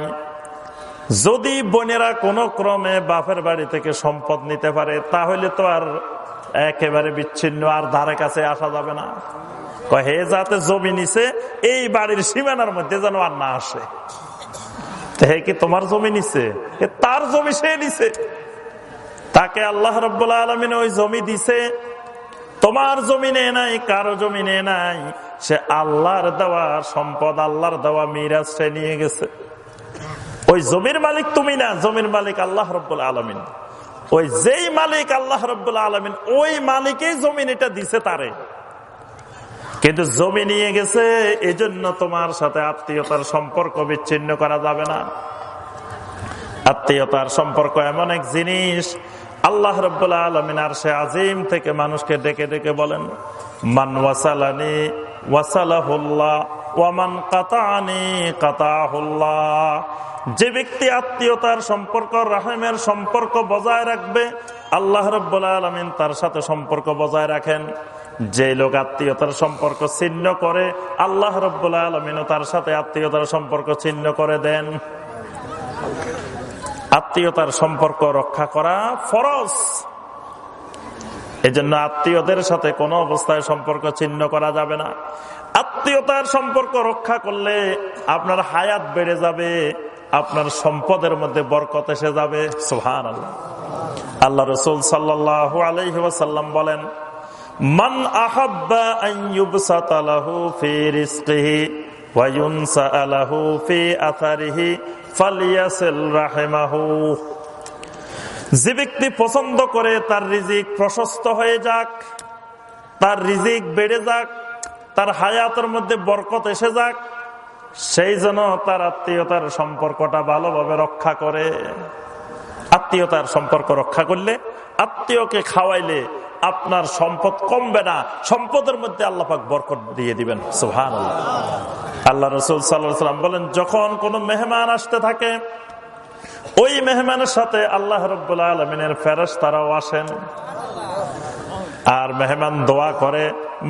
যদি বোনেরা কোনো ক্রমে বাপের বাড়ি থেকে সম্পদ নিতে পারে, তাহলে তো আর একেবারে বিচ্ছিন্ন, আর ধারে কাছে আসা যাবে না। হে যাতে জমি নিছে, এই বাড়ির সীমানার মধ্যে যেন আর না আসে। হে কি তোমার জমি নিছে? তার জমি সে নিছে? তাকে আল্লাহ রব্বুল্লা আলমিন ওই জমি দিছে। তোমার জমিনে নাই কারও জমিনে নাই সে আল্লাহর দেওয়া সম্পদ আল্লাহর দেওয়া মিরাজ সে নিয়ে গেছে। ওই জমির মালিক তুমি না, জমির মালিক আল্লাহ রব্বুল আলমিন। ওই যেই মালিক আল্লাহ রব্বুল আলমিন, ওই মালিকেই জমিন এটা দিছে তারে। কিন্তু জমি নিয়ে গেছে, এজন্য তোমার সাথে আত্মীয়তার সম্পর্ক বিচ্ছিন্ন করা যাবে না। আত্মীয়তার সম্পর্ক এমন এক জিনিস আল্লাহ রব্বুল্লাহ আলমিন আর সে আজিম থেকে মানুষকে ডেকে ডেকে বলেন, মান ওয়াসালানি ওয়াসালাহুল্লাহ ওয়ামান কাতানি কাতাহুল্লাহ। যে ব্যক্তি আত্মীয়তার সম্পর্ক, রাহেমের সম্পর্ক বজায় রাখবে, আল্লাহ রব্বুল আলমিন তার সাথে সম্পর্ক বজায় রাখেন। যে লোক আত্মীয়তার সম্পর্ক ছিন্ন করে, আল্লাহ রব্বুল্লাহ আলমিনও তার সাথে আত্মীয়তার সম্পর্ক ছিন্ন করে দেন। আত্মীয়তার সম্পর্ক রক্ষা করা ফরজ। এই জন্য আত্মীয়দের সাথে কোনো অবস্থায় সম্পর্ক ছিন্ন করা যাবে না। আত্মীয়তার সম্পর্ক রক্ষা করলে আপনার হায়াত বেড়ে যাবে, আপনার সম্পদের মধ্যে বরকত এসে যাবে। সোহান আল্লাহ আল্লাহ রসুল সাল্লাহ আলহিহাসাল্লাম বলেন, মান আহাব্বা আইয়ুবসাতালাহু ফি রিজকিহি ফি যে ব্যক্তি পছন্দ করে তার রিজিক প্রশস্ত হয়ে যাক, তার রিজিক বেড়ে যাক, তার হায়াতের মধ্যে বরকত এসে যাক, সেই জন্য তার আত্মীয়তার সম্পর্কটা ভালোভাবে রক্ষা করে। আত্মীয়তার সম্পর্ক রক্ষা করলে আত্মীয়কে খাওয়াইলে আপনার সম্পদ কমবে না। সম্পদের মধ্যে আল্লাপাক বরকত দিয়ে দিবেন। সুহান আল্লাহ রসুল সাল্লাম বলেন, যখন কোন মেহমান আসতে থাকে, ওই মেহমানের সাথে আল্লাহ রব্বুল্লা আলমিনের ফেরস তারাও আসেন। আর মেহমান দোয়া করে,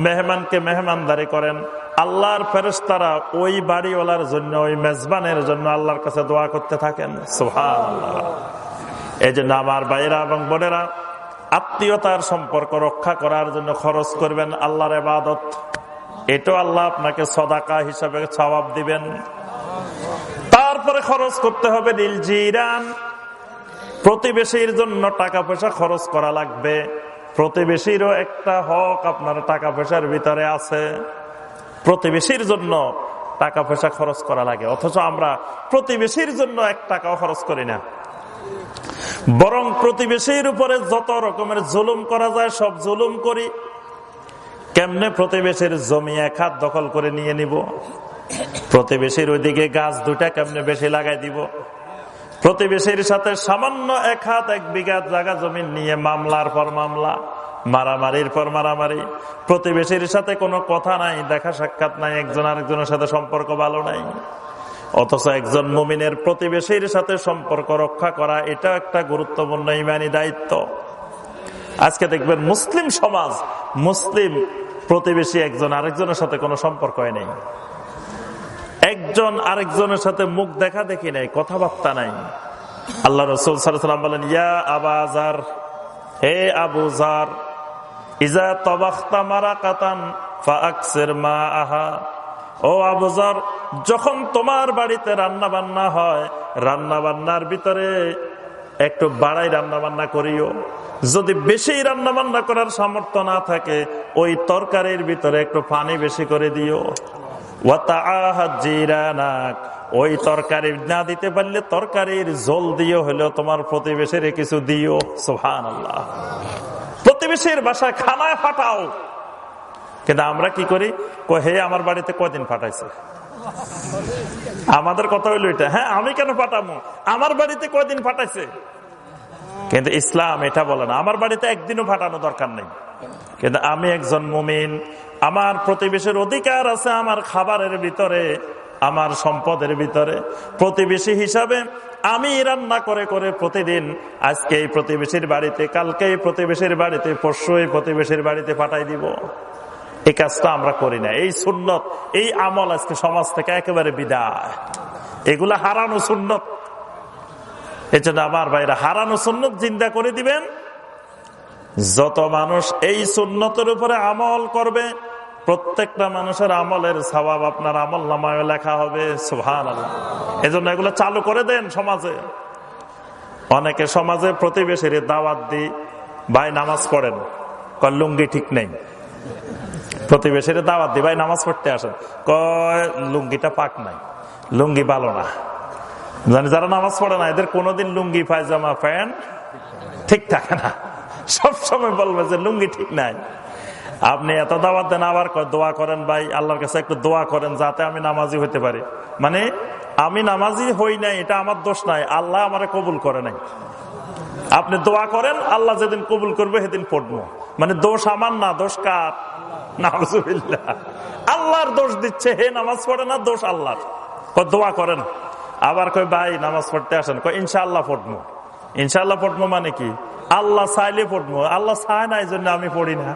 মেহমানকে মেহমানদারি করেন। আল্লাহর ফেরস্তারা ওই বাড়িওয়ালার জন্য, ওই মেজবানের জন্য আল্লাহর কাছে দোয়া করতে থাকেন। সোহান এই জন্য আমার বাইরা এবং বোনেরা আত্মীয়তার সম্পর্ক রক্ষা করার জন্য খরচ করবেন আল্লাহর এবাদত এটাও আল্লাহ আপনাকে সদাকা হিসাবে সবাব দিবেন। তারপরে খরচ করতে হবে নীল জিরান। প্রতিবেশীর জন্য টাকা পয়সা খরচ করা লাগবে। প্রতিবেশীরও একটা হক আপনার টাকা পয়সার ভিতরে আছে। প্রতিবেশীর জন্য টাকা পয়সা খরচ করা লাগে। অথচ আমরা প্রতিবেশীর জন্য এক টাকাও খরচ করি না। বরং প্রতিবেশীর উপরে যত রকমের জুলুম করা যায়, সব জুলুম করি। কেমনে প্রতিবেশীর জমি এক হাত দখল করে নিয়ে নিব? প্রতিবেশীর ওইদিকে গাছ দুটা কেমনে বেশি লাগাই দিব? প্রতিবেশীর সাথে সামান্য এক হাত, এক বিঘা জায়গা জমি নিয়ে মামলার পর মামলা, মারামারির পর মারামারি। প্রতিবেশীর সাথে কোনো কথা নাই, দেখা সাক্ষাৎ নাই, একজন আরেকজনের সাথে সম্পর্ক ভালো নাই। অথচ একজন মুমিনের প্রতিবেশীর সাথে সম্পর্ক রক্ষা করা, এটা একটা গুরুত্বপূর্ণ ইমানি দায়িত্ব। আজকে দেখবেন মুসলিম সমাজ, মুসলিম প্রতিবেশী একজন আরেকজনের সাথে কোনো সম্পর্ক নেই। একজন আরেকজনের সাথে মুখ দেখা দেখি নাই, কথাবার্তা নাই। আল্লাহ রসুল সাল্লাম বলেন, ইয়া আবাজার হে আবু জার ইজা তবাখতা মারা কাতান মা আহা ও আবুজার যখন তোমার বাড়িতে রান্না বান্না হয় রান্না বান্নার ভিতরে একটু বাড়াই রান্না বান্না করিও। যদি বেশি রান্না বান্না করার সামর্থ্য না থাকে, ওই তরকারির ভিতরে একটু পানি বেশি করে দিও। ওই তরকারি না দিতে পারলে তরকারির জল দিও, হলেও তোমার প্রতিবেশীর কিছু দিও। সোহান আল্লাহ প্রতিবেশীর বাসায় খানা ফাটাও কিন্তু আমরা কি করি? হে, আমার বাড়িতে কদিন ফাটাইছে আমাদের কথা হইল এটা। হ্যাঁ আমি কেন ফাটামো আমার বাড়িতে কদিন ফাটাইছে কিন্তু ইসলাম এটা বলে না। আমার বাড়িতে একদিনও ফাটানো দরকার নেই। কিন্তু আমি একজন মুমিন। আমার প্রতিবেশীর অধিকার আছে আমার খাবারের ভিতরে, আমার সম্পদের ভিতরে। প্রতিবেশী হিসাবে আমি রান্না করে করে প্রতিদিন আজকে এই প্রতিবেশীর বাড়িতে, কালকে এই প্রতিবেশীর বাড়িতে, পরশু এই প্রতিবেশীর বাড়িতে পাঠাই দিব। এই কাজটা আমরা করি না। এই সুন্নত, এই আমল আজকে সমাজ থেকে একেবারে বিদায়। এগুলা হারানো সুন্নত। এই জন্য আমার ভাইরা, হারানো সুন্নত চিন্তা করে দিবেন। যত মানুষ এই সুন্নতের উপরে আমল করবে, প্রত্যেকটা মানুষের আমলের স্বভাব আপনার আমল নামায় লেখা হবে সুহান এই জন্য এগুলো চালু করে দেন সমাজে। অনেকে সমাজে প্রতিবেশীর দাওয়াত দি ভাই নামাজ পড়েন লুঙ্গি ঠিক নেই। প্রতিবেশীর দাওয়াত দি ভাই নামাজ পড়তে আসেন। কয়, লুঙ্গিটা পাক নাই, লুঙ্গি ভালো না। জানি যারা নামাজ পড়ে না, এদের কোনোদিন লুঙ্গি, পায়জামা, প্যান্ট ঠিক থাকে না। সবসময় বলবে যে লুঙ্গি ঠিক নাই। আপনি এত দাওয়াত দেন, আবার দোয়া করেন ভাই, আল্লাহর কাছে একটু দোয়া করেন যাতে আমি নামাজি হইতে পারি। মানে আমি নামাজি হই নাই, এটা আমার দোষ নাই, আল্লাহ আমারে কবুল করে নাই। আপনি দোয়া করেন, আল্লাহ যেদিন কবুল করবে, সেদিন পড়ব। মানে দোষ আমার না, দোষ কার? আল্লাহর দোষ দিচ্ছে, হে নামাজ পড়ে না, দোষ আল্লাহর। দোয়া করেন। আবার কই ভাই, নামাজ পড়তে আসেন। কই ইনশাআল্লাহ পড়ব। ইনশাআল্লাহ পড়ব মানে কি? আল্লাহ চাইলে পড়ব, আল্লাহ চায় না এই জন্য আমি পড়ি না।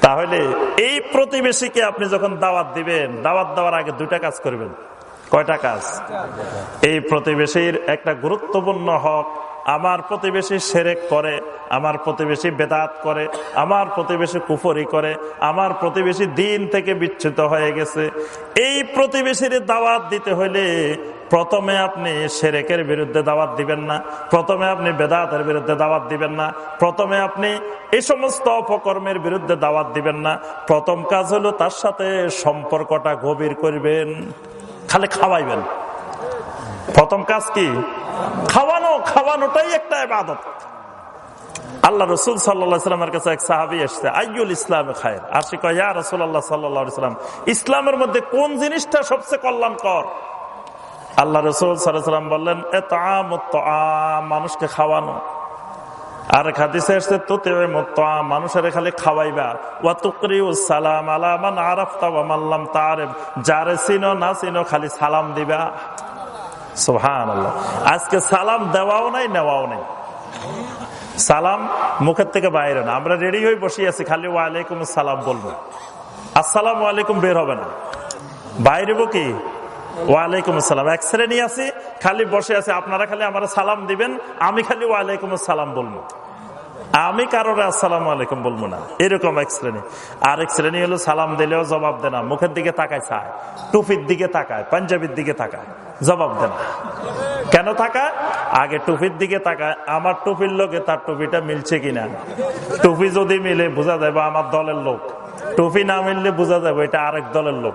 তাহলে এই প্রতিবেশীকে আপনি যখন দাওয়াত দিবেন, দাওয়াত দেওয়ার আগে দুইটা কাজ করবেন। কয়টা কাজ? এই প্রতিবেশীর একটা গুরুত্বপূর্ণ হক, আমার প্রতিবেশী সেরেক করে, আমার প্রতিবেশী বেদাত করে, আমার প্রতিবেশী কুফরি করে, আমার প্রতিবেশী দিন থেকে বিচ্ছুত হয়ে গেছে। এই প্রতিবেশীর দাওয়াত দিতে হলে প্রথমে আপনি সেরেকের বিরুদ্ধে দাওয়াত দিবেন না, প্রথমে আপনি বেদাতের বিরুদ্ধে দাওয়াত দিবেন না, প্রথমে আপনি এই সমস্ত অপকর্মের বিরুদ্ধে দাওয়াত দিবেন না। প্রথম কাজ হলো তার সাথে সম্পর্কটা গভীর করবেন। খালি খাওয়াইবেন। প্রথম কাজ কি? খাওয়ানো, খাওয়ানোটাই একটা ইবাদত। আল্লাহ রসুল সাল্লামের কাছে এক সাহাবি এসছে, আইয়ুল ইসলাম খায়ের? আর সে কয়া রসুল্লাহ সাল্লাম, ইসলামের মধ্যে কোন জিনিসটা সবচেয়ে কল্যাণকর? আল্লাহ রসুল সাল্লাম বললেন, এ তো মানুষকে খাওয়ানো। আর খাদিসে আসছে তো মানুষের খালি খাওয়াইবা। ওয়া তুকরি সালাম আলামান আরাফতা মাল্লাম তার যারে চিনো না চিনো খালি সালাম দিবা। সোহান আজকে সালাম দেওয়াও নাই, নেওয়াও নাই। সালাম মুখের থেকে বাইরে না। আমরা রেডি হয়ে বসে আছি, খালি ওয়ালাইকুম সালাম বলব। আসসালাম আলাইকুম, বের হবে না। বাইরে কি ওয়ালাইকুম আসসালাম। এক শ্রেণি আছি, খালি বসে আছে, আপনারা খালি আমার সালাম দিবেন, আমি খালি ওয়ালাইকুম আসসালাম বলব। আমি কারোর আসসালাম আলাইকুম বলব না, এরকম এক শ্রেণি। আরেক শ্রেণি হলো, সালাম দিলেও জবাব দেয় না, মুখের দিকে তাকায় চায়, টুপির দিকে তাকায়, পাঞ্জাবির দিকে তাকায়, জবাব দেয় না। কেন তাকায়? আগে টুপির দিকে তাকায়, আমার টুপির লোকে তার টুপিটা মিলছে কিনা? টুপি যদি মিলে, বোঝা যাবে আমার দলের লোক। টুপি না মিললে বোঝা যাবে এটা আরেক দলের লোক।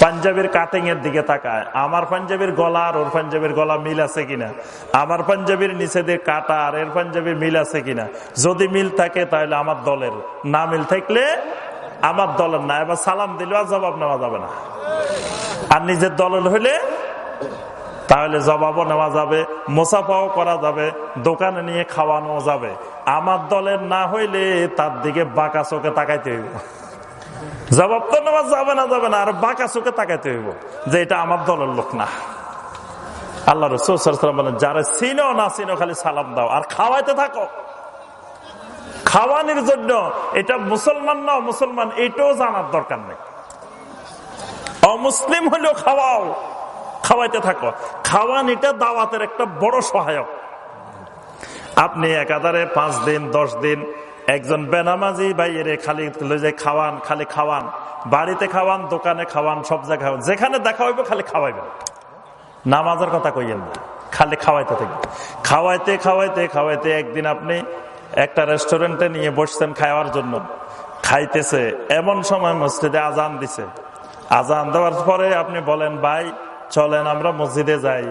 পাঞ্জাবির কাটিং এর দিকে তাকায়। আমার পাঞ্জাবির গলা আর ওর পাঞ্জাবির গলা মিল আছে কিনা? আমার পাঞ্জাবির নিচে দিয়ে কাটা আর এর পাঞ্জাবির মিল আছে কিনা? যদি মিল থাকে তাহলে আমার দলের। না মিল থাকলে আমার দলের না। এবার সালাম দিলে আর জবাব নেওয়া যাবে না। আর নিজের দলের হইলে তাহলে জবাবও নেওয়া যাবে, মোসাফাও করা যাবে, দোকানে নিয়ে খাওয়ানো যাবে। আমার দলের না হইলে তার দিকে বাঁকা চোখে তাকাইতে হইব। জবাব তো নেওয়া যাবে না যাবে না, আর বাঁকা চোখে তাকাইতে হইব যে এটা আমার দলের লোক না। আল্লাহ রসুলাম বলেন, যারা চিনো না চিনো, খালি সালাম দাও, আর খাওয়াইতে থাকো। খাওয়ানির জন্য এটা মুসলমান না, মুসলমান এটাও জানার দরকার নেই। অমুসলিম হলেও খাওয়াও। খাওয়াইতে থাকো। খাওয়ান এটা দাওয়াতের একটা বড় সহায়ক। আপনি একাধারে পাঁচ দিন, দশ দিন একজন বেনামাজি বাইরে খালি খাওয়ান খালি খাওয়ান। বাড়িতে খাওয়ান, দোকানে খাওয়ান, সব জায়গায় খাওয়ান। যেখানে দেখা হইব খালি খাওয়াইবেন। নামাজের কথা কইয়েন না। খালি খাওয়াইতে থাকবে খাওয়াইতে খাওয়াইতে খাওয়াইতে একদিন আপনি একটা রেস্টুরেন্টে নিয়ে বসছেন খাওয়ার জন্য। খাইতেছে। এমন সময় মসজিদে আজান দিছে। আজান দেওয়ার পরে আপনি বলেন, ভাই চলেন আমরা মসজিদে যাই।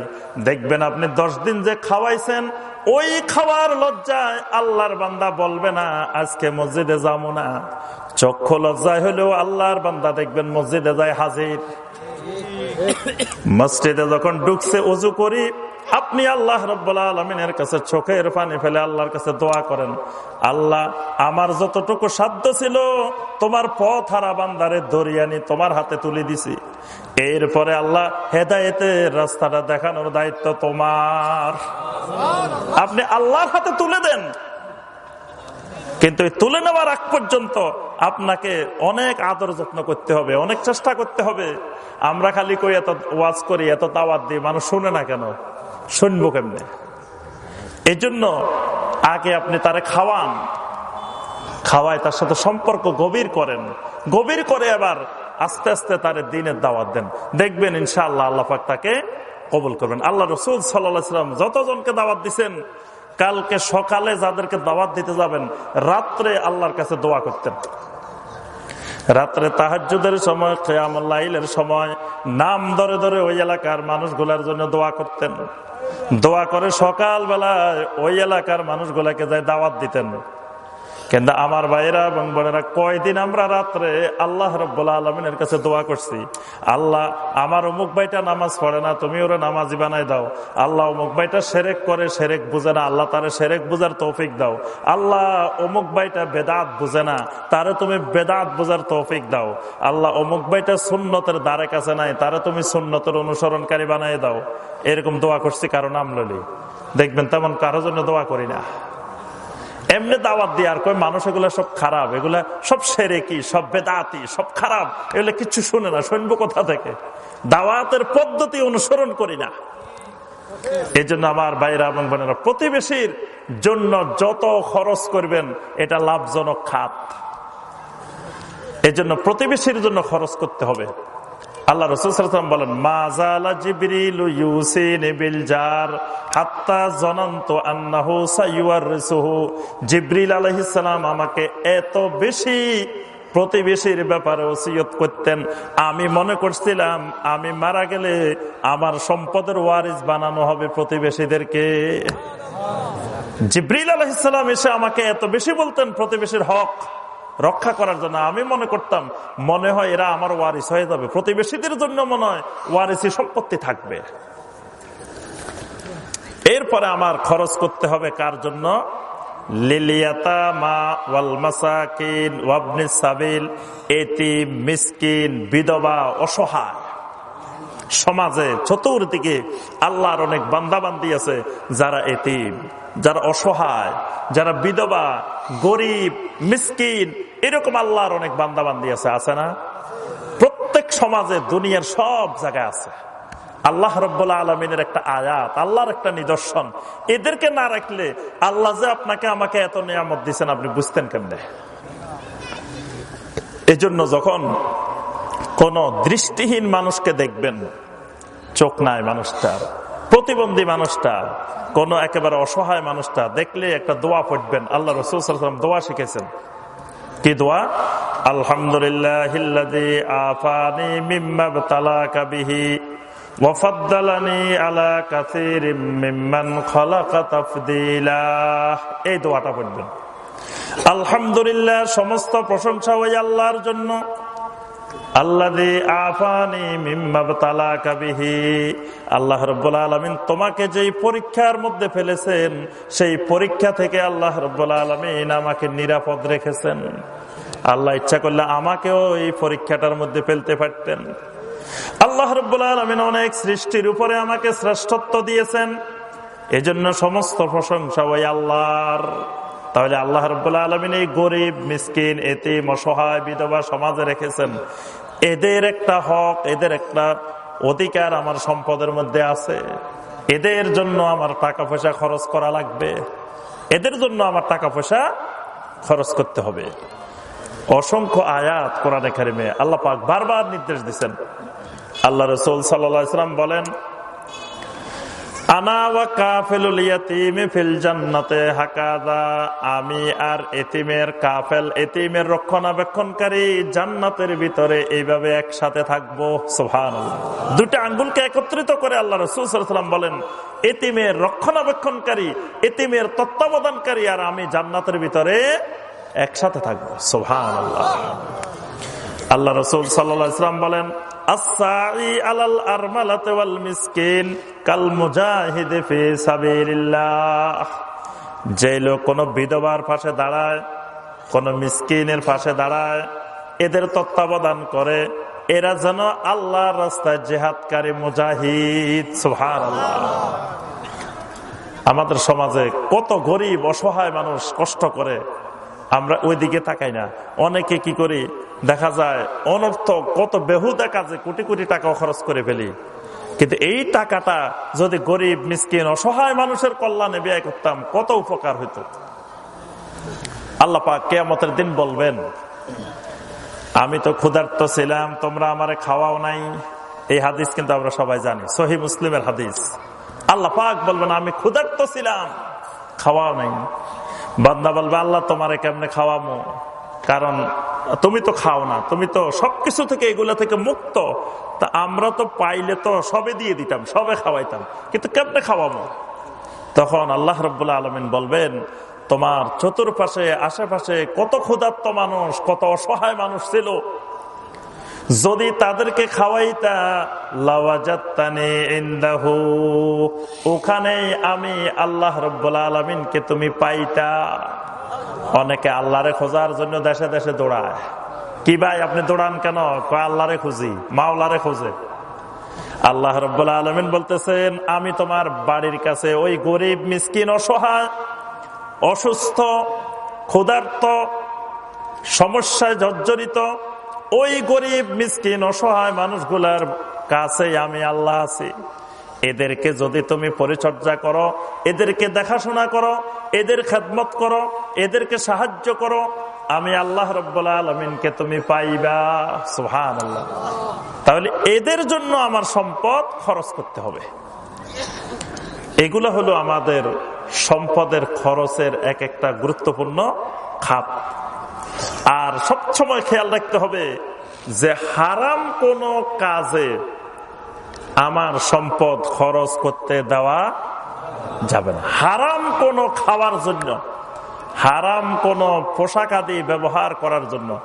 দেখবেন আপনি দশ দিন যে খাওয়াইছেন, ওই খাওয়ার লজ্জায় আল্লাহর বান্দা বলবে না, আজকে মসজিদে যাব না। চক্ষু লজ্জায় হলেও আল্লাহর বান্দা দেখবেন মসজিদে যায় হাজির। মসজিদে যখন ডুকছে উজু করি আপনি আল্লাহ রব্বুল্লা আলমিনের কাছে চোখের পানি ফেলে আল্লাহর কাছে দোয়া করেন। আল্লাহ, আমার যতটুকু সাধ্য ছিল, তোমার পথ হারা বান্দারে দরিয়ানি তোমার হাতে তুলে দিছি। এরপরে আল্লাহ হেদায়েতের রাস্তাটা দেখানোর দায়িত্ব তোমার। আপনি আল্লাহর হাতে তুলে দেন। কিন্তু তুলে নেওয়ার আগ পর্যন্ত আপনাকে অনেক আদর যত্ন করতে হবে, অনেক চেষ্টা করতে হবে। আমরা খালি কই এত ওয়াজ করি, এত দাওয়াত দিই, মানুষ শুনে না কেন? শুনব কেমনে? এই জন্য আগে আপনি তারে খাওয়ান। খাওয়ায় তার সাথে সম্পর্ক গভীর করেন। গভীর করে আবার আস্তে আস্তে তার দিনের দাওয়াত দেন। দেখবেন ইনশাআল্লাহ আল্লাহ পাক তাকে কবুল করবেন। আল্লাহ রসুল সাল্লাম যতজনকে দাওয়াত দিচ্ছেন কালকে সকালে যাদেরকে দাওয়াত দিতে যাবেন, রাত্রে আল্লাহর কাছে দোয়া করতেন। রাত্রে তাহাজুদের সময় খেয়ামুল্লাইলের সময়, নাম ধরে ধরে ওই এলাকার মানুষগুলার জন্য দোয়া করতেন। দোয়া করে সকালবেলায় ওই এলাকার মানুষগুলাকে যায় দাওয়াত দিতেন। কিন্তু আমার ভাইয়েরা এবং বোনেরা কয়দিন আমরা রাত্রে আল্লাহ রব্বুল্লা আলমিনের কাছে দোয়া করছি। আল্লাহ, আমার অমুক ভাইটা নামাজ পড়ে না, তুমি ওরা নামাজি বানাই দাও। আল্লাহ অমুক ভাইটা সেরেক করে সেরেক বুঝে না, আল্লাহ তারে সেরেক বুঝার তৌফিক দাও। আল্লাহ অমুক ভাইটা বেদাত বুঝে না, তারে তুমি বেদাত বুঝার তৌফিক দাও। আল্লাহ অমুক ভাইটা সুন্নতের দ্বারে কাছে নাই, তারে তুমি সুন্নতের অনুসরণকারী বানাই দাও। এরকম দোয়া করছি কারও নাম ললি দেখবেন তেমন কারও জন্য দোয়া করি না। এমনি দাওয়াত দিয়ে আর কই মানুষ এগুলো সব খারাপ, এগুলা সব সেরে কি, সব বেদাতি, সব খারাপ, এগুলো কিছু শুনে না, শুনব কোথা থেকে? দাওয়াতের পদ্ধতি অনুসরণ করি না। এই জন্য আমার বাইরা এবং বোনেরা, প্রতিবেশীর জন্য যত খরচ করবেন, এটা লাভজনক খাত। এজন্য জন্য প্রতিবেশীর জন্য খরচ করতে হবে। আল্লাহ রসুলাম বলেন মাজালা জিবরিল ইউসিন বিল জার হাত্তা জনন্ত আন্নাহু সাইয়ুয়াররিসুহু জিবরিল আলাইহিস সালাম আমাকে এত বেশি প্রতিবেশীর ব্যাপারে ওসিয়ত করতেন। আমি মনে করছিলাম, আমি মারা গেলে আমার সম্পদের ওয়ারিস বানানো হবে প্রতিবেশীদেরকে। জিব্রিল আলহিসাম এসে আমাকে এত বেশি বলতেন, প্রতিবেশীর হক রক্ষা করার জন্য আমি মনে করতাম, মনে হয় এরা আমার ওয়ারিস হয়ে যাবে। প্রতিবেশীদের জন্য মনে হয় ওয়ারিসি সম্পত্তি থাকবে। এরপরে আমার খরচ করতে হবে কার জন্য? বিধবা, অসহায়। সমাজে চতুর্দিকে আল্লাহর অনেক আছে, যারা যারা অসহায়, যারা বিধবা, গরিব, মিসকিন এরকম আল্লাহর অনেক বান্দাবান্দি আছে আছে না? প্রত্যেক সমাজে, দুনিয়ার সব জায়গায় আছে। আল্লাহ রব্বুল্লা আলমিনের একটা আয়াত, আল্লাহর একটা নিদর্শন। এদেরকে না রাখলে আল্লাহ যে আপনাকে, আমাকে এত নিয়ামত দিচ্ছেন আপনি বুঝতেন কেমনে? এজন্য যখন কোন দৃষ্টিহীন মানুষকে দেখবেন, চোখ নাই মানুষটার, প্রতিবন্ধী মানুষটা কোন একেবারে অসহায় মানুষটা দেখলে একটা দোয়া পড়বেন, আল্লাহ রসুল দোয়া শিখেছেন। কি দোয়া? আলহামদুলিল্লাহ আফানি মিম্মা তালাকা বিহি ওয়াফাদ্দালানি আলা কাসির মিম্মান খালাকা তাফদিলা। এই দোয়াটা পড়বেন। আলহামদুলিল্লাহ, সমস্ত প্রশংসা ওই আল্লাহর জন্য। আল্লাহ রব্বুল আলমিন তোমাকে যেই পরীক্ষার মধ্যে ফেলেছেন, সেই পরীক্ষা থেকে আমাকে নিরাপদ রেখেছেন। আল্লাহ ইচ্ছা করলে আমাকেও এই পরীক্ষাটার মধ্যে ফেলতে পারতেন। আল্লাহ রব্বুল আলমিন অনেক সৃষ্টির উপরে আমাকে শ্রেষ্ঠত্ব দিয়েছেন। এজন্য সমস্ত প্রশংসা ওই আল্লাহর। তাহলে আল্লাহ রব্বুল্লাহ আলমিন এই গরিব, মিসকিন এতে অসহায়, বিধবা সমাজে রেখেছেন। এদের একটা হক, এদের একটা অধিকার আমার সম্পদের মধ্যে আছে। এদের জন্য আমার টাকা পয়সা খরচ করা লাগবে। এদের জন্য আমার টাকা পয়সা খরচ করতে হবে। অসংখ্য আয়াত কোরআনে কারিমে আল্লাহ পাক বারবার নির্দেশ দিচ্ছেন আল্লাহ রসুল সাল্লাম বলেন আমি আর এতিমের কাফেল, এতিমের রক্ষণাবেক্ষণকারী জান্নাতের ভিতরে এইভাবে একসাথে থাকব। সোহান দুটা আঙ্গুলকে একত্রিত করে আল্লাহ রসুলাম বলেন, এতিমের রক্ষণাবেক্ষণকারী, এতিমের তত্ত্বাবধানকারী আর আমি জান্নাতের ভিতরে একসাথে থাকব। সোহান আল্লাহ আল্লাহ রসুল সাল্লাম বলেন যে লোক কোন বিধবার পাশে দাঁড়ায়, কোন মিসকিনের পাশে দাঁড়ায়, এদের তত্ত্বাবধান করে, এরা যেন আল্লাহর রাস্তায় জেহাদকারী মুজাহিদ। সুহার আমাদের সমাজে কত গরিব, অসহায় মানুষ কষ্ট করে, আমরা ওই দিকে তাকাই না। অনেকে কি করি দেখা যায়, অনর্থ কত বেহুদা কাজে কোটি কোটি টাকা খরচ করে ফেলি। কিন্তু এই টাকাটা যদি গরিব, মিসকিন, অসহায় মানুষের কল্যাণে ব্যয় করতাম, কত উপকার হইত। আল্লাহ পাক কেয়ামতের দিন বলবেন, আমি তো ক্ষুধার্ত ছিলাম, তোমরা আমারে খাওয়াও নাই। এই হাদিস কিন্তু আমরা সবাই জানি, সহি মুসলিমের হাদিস। আল্লাহ পাক বলবেন, আমি ক্ষুধার্ত ছিলাম, খাওয়াও নাই। বান্দা বলবে, আল্লাহ, তোমারে কেমনে খাওয়ামো? কারণ তুমি তো খাও না, তুমি তো সবকিছু থেকে এগুলা থেকে মুক্ত। তা আমরা তো পাইলে তো সবে দিয়ে দিতাম, সবে খাওয়াইতাম। কিন্তু কেমনে খাওয়াবো? তখন আল্লাহ রব্বুল্লাহ আলমিন বলবেন, তোমার চতুর্পাশে, আশেপাশে কত ক্ষুধার্ত মানুষ, কত অসহায় মানুষ ছিল। যদি তাদেরকে খাওয়াইতা আমি আল্লাহ রব্বুল তুমি পাইতা। অনেকে আল্লাহরে খোঁজার জন্য দেশে দেশে দৌড়ায়। কি ভাই, আপনি দৌড়ান কেন? আল্লাহরে খুঁজি, মাওলারে খোঁজে। আল্লাহ রব্বুল্লা আলমিন বলতেছেন, আমি তোমার বাড়ির কাছে ওই গরিব, মিসকিন, অসহায়, অসুস্থ, ক্ষুধার্ত, সমস্যায় জর্জরিত, ওই গরিব, মিসকিন, অসহায় মানুষগুলার কাছে আমি আল্লাহ আছি। এদেরকে যদি তুমি পরিচর্যা করো, এদেরকে দেখাশোনা করো, এদের খেদমত করো, এদেরকে সাহায্য করো, আমি আল্লাহ রব্বুল্লা তুমি পাইবা। সুহান আল্লাহ তাহলে এদের জন্য আমার সম্পদ খরচ করতে হবে। এগুলো হলো আমাদের সম্পদের খরচের এক একটা গুরুত্বপূর্ণ খাত। আর সবসময় খেয়াল রাখতে হবে যে হারাম কোনো কাজে আমার সম্পদ খরচ করতে দেওয়া যাবে না। হারাম কোনো খাওয়ার জন্য, হারাম কোনো পোশাক আদি ব্যবহার করার জন্য,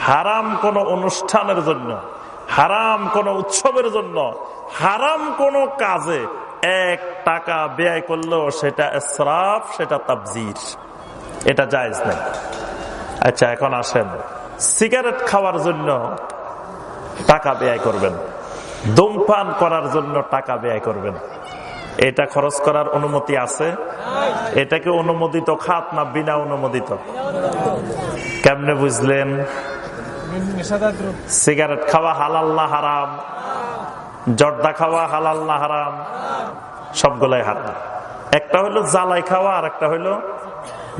হারাম কোনো অনুষ্ঠানের জন্য, হারাম কোনো উৎসবের জন্য, হারাম কোনো কাজে এক টাকা ব্যয় করলেও সেটা শ্রাপ সেটা তাবজির, এটা জায়জ নেই। আচ্ছা এখন আসেন। সিগারেট খাওয়ার জন্য টাকা ব্যয় করবেন। ধূমপান করার জন্য টাকা ব্যয় করবেন। এটা খরচ করার অনুমতি আছে। এটাকে অনুমোদিত খাত না বিনা অনুমোদিত। কেমনে বুঝলেন? সিগারেট খাওয়া হালাল না হারাম, জর্দা খাওয়া হালাল না হারাম, সবগুলাই হারাম। একটা হলো জ্বালাই খাওয়া, আর একটা হলো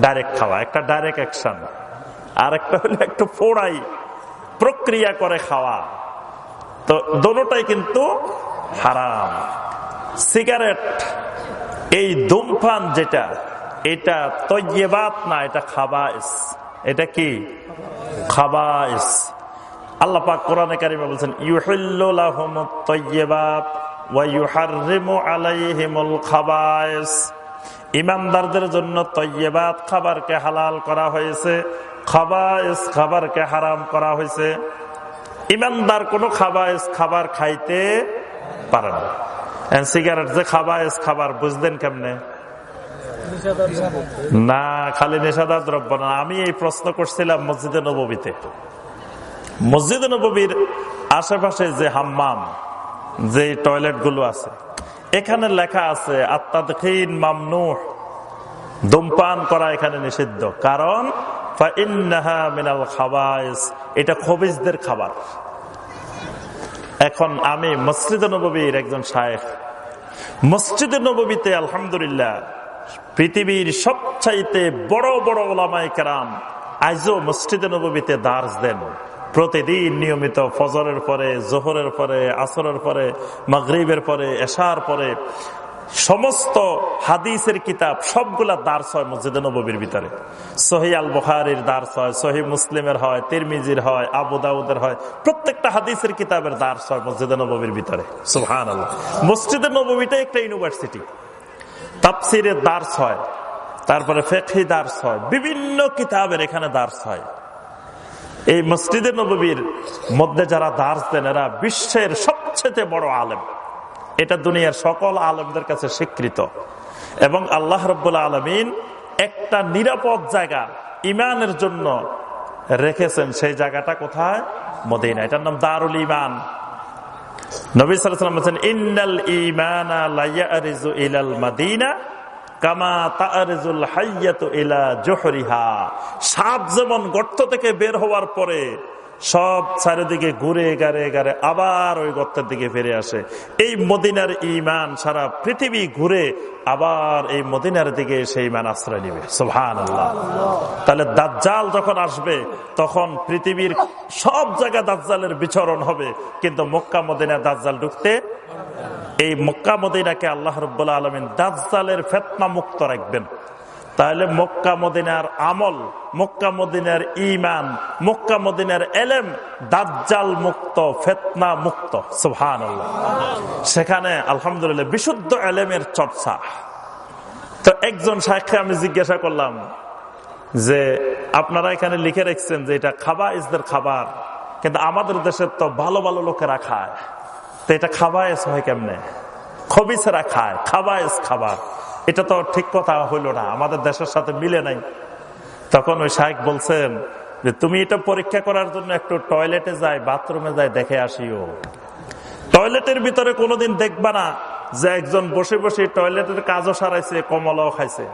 ডাইরেক্ট খাওয়া। একটা ডাইরেক্ট অ্যাকশন আর একটা হলো একটু পোড়াই প্রক্রিয়া করে খাওয়া। তো দোনোটাই কিন্তু হারাম। সিগারেট, এই ধূমপান যেটা, এটা তৈবাত না, এটা খাবাইস। এটা কি? খাবাইস। আল্লাহ পাক কোরআনে কারিমে বলছেন ইমানদারদের জন্য তৈবাত খাবারকে হালাল করা হয়েছে, খাবাইস খাবারকে হারাম করা হয়েছে। ইমানদার কোন খাবাইস খাবার খাইতে পারে না। সিগারেট যে খাবাইস খাবার, বুঝলেন কেমনে? না, খালি নেশাদার দ্রব্য না। আমি এই প্রশ্ন করছিলাম মসজিদে নবীতে মসজিদে নবীর আশেপাশে যে হাম্মাম, যে টয়লেটগুলো আছে, এখানে লেখা আছে আত্মাদীন মামনুহ ধূমপান করা এখানে নিষিদ্ধ। কারণ মিনাল খাবাইস, এটা খবিজদের খাবার। এখন আমি মসজিদ নবীর একজন শায়েখ। মসজিদ নবীতে আলহামদুলিল্লাহ, পৃথিবীর সবচাইতে বড় বড় ওলামাই কেরাম আজও মসজিদ নবীতে দার্স দেন। প্রতিদিন নিয়মিত ফজরের পরে, জোহরের পরে, আসরের পরে, মাগরীবের পরে, এশার পরে সমস্ত হাদিসের কিতাব সবগুলা দার্স হয় মসজিদে নবীর ভিতরে। সহি আল বখারির দার্স হয় সহি মুসলিমের হয়, তিরমিজির হয়, আবু দাউদের হয়, প্রত্যেকটা হাদিসের কিতাবের দার্স হয় মসজিদে নবীর ভিতরে। সুহান আল্লাহ মসজিদে নবীটা একটা ইউনিভার্সিটি। তাপসিরের দার্স হয় তারপরে ফেকি দার্স হয় বিভিন্ন কিতাবের এখানে দার্স হয় এই মসজিদে নবীর মধ্যে যারা দার্স দেন, এরা বিশ্বের সবচেয়ে বড় আলেম। এটা দুনিয়ার সকল আলমদের কাছে স্বীকৃত। এবং আল্লাহ রব্বুল্লা আলমিন একটা নিরাপদ জায়গা ইমানের জন্য রেখেছেন। সেই জায়গাটা কোথায়? মদিনা এটার নাম দারুল ইমান সালাম বলছেন ইলাল ইলা যেমন গর্ত থেকে বের হওয়ার পরে সব চারিদিকে ঘুরে গারে গারে আবার ওই গর্তের দিকে ফিরে আসে। এই মদিনার ইমান সারা পৃথিবী ঘুরে আবার এই মদিনার দিকে সেই ইমান আশ্রয় নিবে। আল্লাহ তাহলে দাজ্জাল যখন আসবে, তখন পৃথিবীর সব জায়গা দাজ্জালের বিচরণ হবে। কিন্তু মক্কা মদিনা দাজ্জাল ঢুকতে এই মক্কা মদিনাকে আল্লাহ রব্বুল্লা আলমিন দাজ্জালের ফেতনা মুক্ত রাখবেন। তাহলে মক্কা মদিনার আমল, মক্কা মদিনার ইমান মক্কা মদিনার এলেম দাজ্জাল মুক্ত, ফেতনা মুক্ত সুহান সেখানে আলহামদুলিল্লাহ বিশুদ্ধ এলেমের চর্চা। তো একজন সাক্ষে আমি জিজ্ঞাসা করলাম যে, আপনারা এখানে লিখে রেখেছেন যে এটা খাবা ইসদের খাবার, কিন্তু আমাদের দেশের তো ভালো ভালো লোকেরা খায়। তো এটা খাবায়স হয় কেমনে? খবিসেরা খায় খাবায়স খাবার। এটা তো ঠিক কথা হইল না, আমাদের দেশের সাথে মিলে নাই। তখন ওই শাহেক বলছেন যে, তুমি এটা পরীক্ষা করার জন্য একটু টয়লেটে যাই, বাথরুমে যাই, দেখে আসিও। টয়লেটের ভিতরে কোনোদিন দেখবা না যে একজন বসে বসে টয়লেটের কাজও সারাইছে, কমলাও খাইছে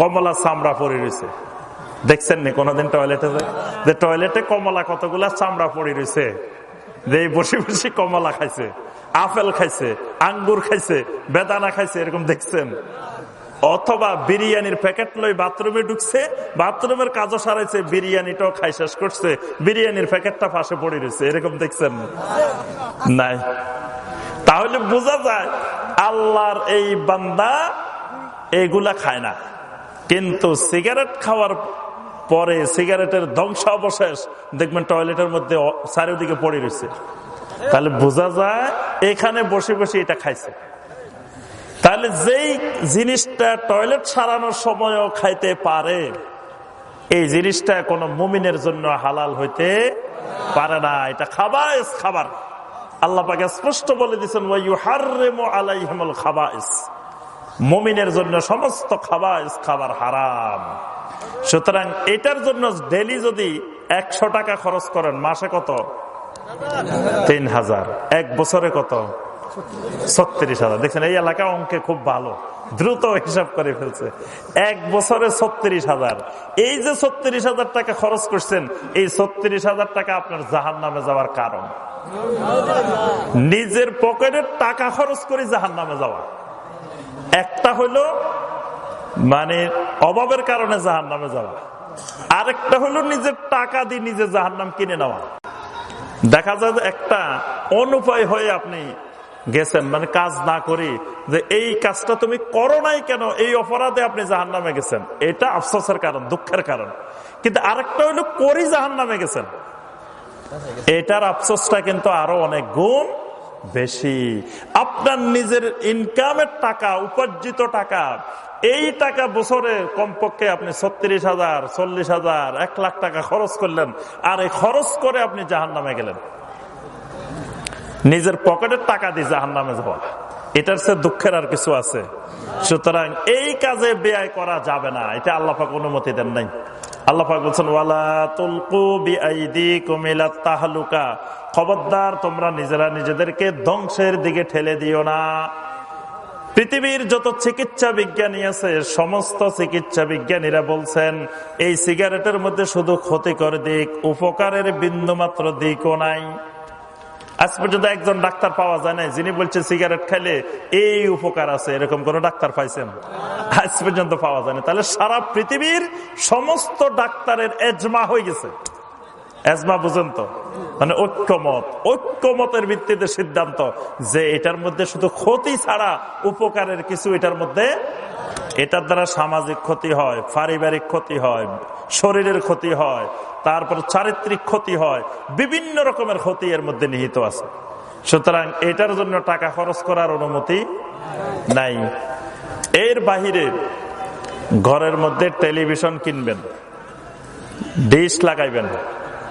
কমলা চামড়া পরে রয়েছে। দেখছেন নি কোনোদিন টয়লেটে যে টয়লেটে কমলা কতগুলা চামড়া পড়ে রয়েছে। যে বসে বসে কমলা খাইছে, আপেল খাইছে, আঙ্গুর খাইছে, বেদানা খাইছে, এরকম দেখছেন। অথবা বিরিয়ানির প্যাকেট লই বাথরুমে ঢুকছে, বাথরুমের কাজও সারাইছে, বিরিয়ানিটাও খাই শেষ করছে, বিরিয়ানির প্যাকেটটা পাশে পড়ে রয়েছে, এরকম দেখছেন? নাই। তাহলে বোঝা যায়, আল্লাহর এই বান্দা এগুলা খায় না। কিন্তু সিগারেট খাওয়ার পরে সিগারেটের ধ্বংস অবশেষ, দেখবেন টয়লেটের মধ্যে চারিদিকে পড়ে রয়েছে। তাহলে বোঝা যায়, এখানে বসে বসে এটা খাইছে। তাহলে যেই জিনিসটা টয়লেট সারানোর সময়ও খাইতে পারে, এই জিনিসটা কোন মুমিনের জন্য হালাল হইতে পারে না। এটা খাবাইস, খাবার। আল্লাহ পাকে স্পষ্ট বলে দিচ্ছেন আলাইহিমুল খাবাইস। মুমিনের জন্য সমস্ত খাবাইস, খাবার হারাম। সুতরাং এটার জন্য ডেলি যদি একশো টাকা খরচ করেন, মাসে কত? তিন হাজার। এক বছরে কত? ছত্রিশ হাজার। দেখছেন, এই এলাকা অঙ্কে খুব ভালো। দ্রুত হিসাব করে ফেলছে। এক বছরে ছত্রিশ হাজার। এই যে ছত্রিশ হাজার টাকা খরচ করছেন, এই ছত্রিশ হাজার টাকা আপনার জাহান নামে যাওয়ার কারণ। নিজের পকেটের টাকা খরচ করে জাহান নামে যাওয়া। একটা হলো মানে অভাবের কারণে জাহান নামে যাওয়া। আরেকটা হলো, নিজের টাকা দিয়ে নিজের জাহান নাম কিনে নেওয়া। দেখা যায় একটা অনুপায় হয়ে আপনি গেছেন মানে কাজ না করি, যে এই কাজটা তুমি করো নাই কেন? এই অপরাধে আপনি জাহান নামে গেছেন। এটা আফসোসের কারণ, দুঃখের কারণ। কিন্তু আরেকটা হইল, করি জাহান নামে গেছেন। এটার আফসোসটা কিন্তু আরও অনেক গুণ বেশি। আপনার নিজের ইনকামের টাকা, উপার্জিত টাকা, এই টাকা বছরে কমপক্ষে আপনি ছত্রিশ হাজার, চল্লিশ হাজার, এক লাখ টাকা খরচ করলেন, আর এই খরচ করে আপনি জাহান নামে গেলেন। নিজের পকেটের টাকা দিয়ে জাহান নামে যাওয়া। এটার সে দুঃখের আর কিছু আছে। সুতরাং এই কাজে ব্যয় করা যাবে না। এটা আল্লাপাক অনুমতি দেন নাই। আল্লাপাক বলছেন, ওয়ালা বিআইদি কুমিলা খবরদার, তোমরা নিজেরা নিজেদেরকে ধ্বংসের দিকে ঠেলে দিও না। পৃথিবীর যত চিকিৎসা বিজ্ঞানী আছে, সমস্ত চিকিৎসা বিজ্ঞানীরা বলছেন, এই সিগারেটের মধ্যে শুধু ক্ষতিকর দিক, উপকারের বিন্দু মাত্র দিকও নাই। আজ পর্যন্ত একজন ডাক্তার পাওয়া যায় না যিনি বলছেন সিগারেট খাইলে এই উপকার আছে, এরকম কোন ডাক্তার পাইছেন? আজ পর্যন্ত পাওয়া যায় না তাহলে সারা পৃথিবীর সমস্ত ডাক্তারের এজমা হয়ে গেছে। এজমা বুঝেন তো মানে ঐক্যমত, ঐক্যমতের ভিত্তিতে সিদ্ধান্ত যে এটার মধ্যে শুধু ক্ষতি ছাড়া উপকারের কিছু এটার মধ্যে, এটার দ্বারা সামাজিক ক্ষতি হয়, পারিবারিক ক্ষতি হয় শরীরের ক্ষতি হয়, তারপর চারিত্রিক ক্ষতি হয়, বিভিন্ন রকমের ক্ষতি এর মধ্যে নিহিত আছে। সুতরাং এটার জন্য টাকা খরচ করার অনুমতি নাই। এর বাহিরে ঘরের মধ্যে টেলিভিশন কিনবেন, ডিশ লাগাইবেন,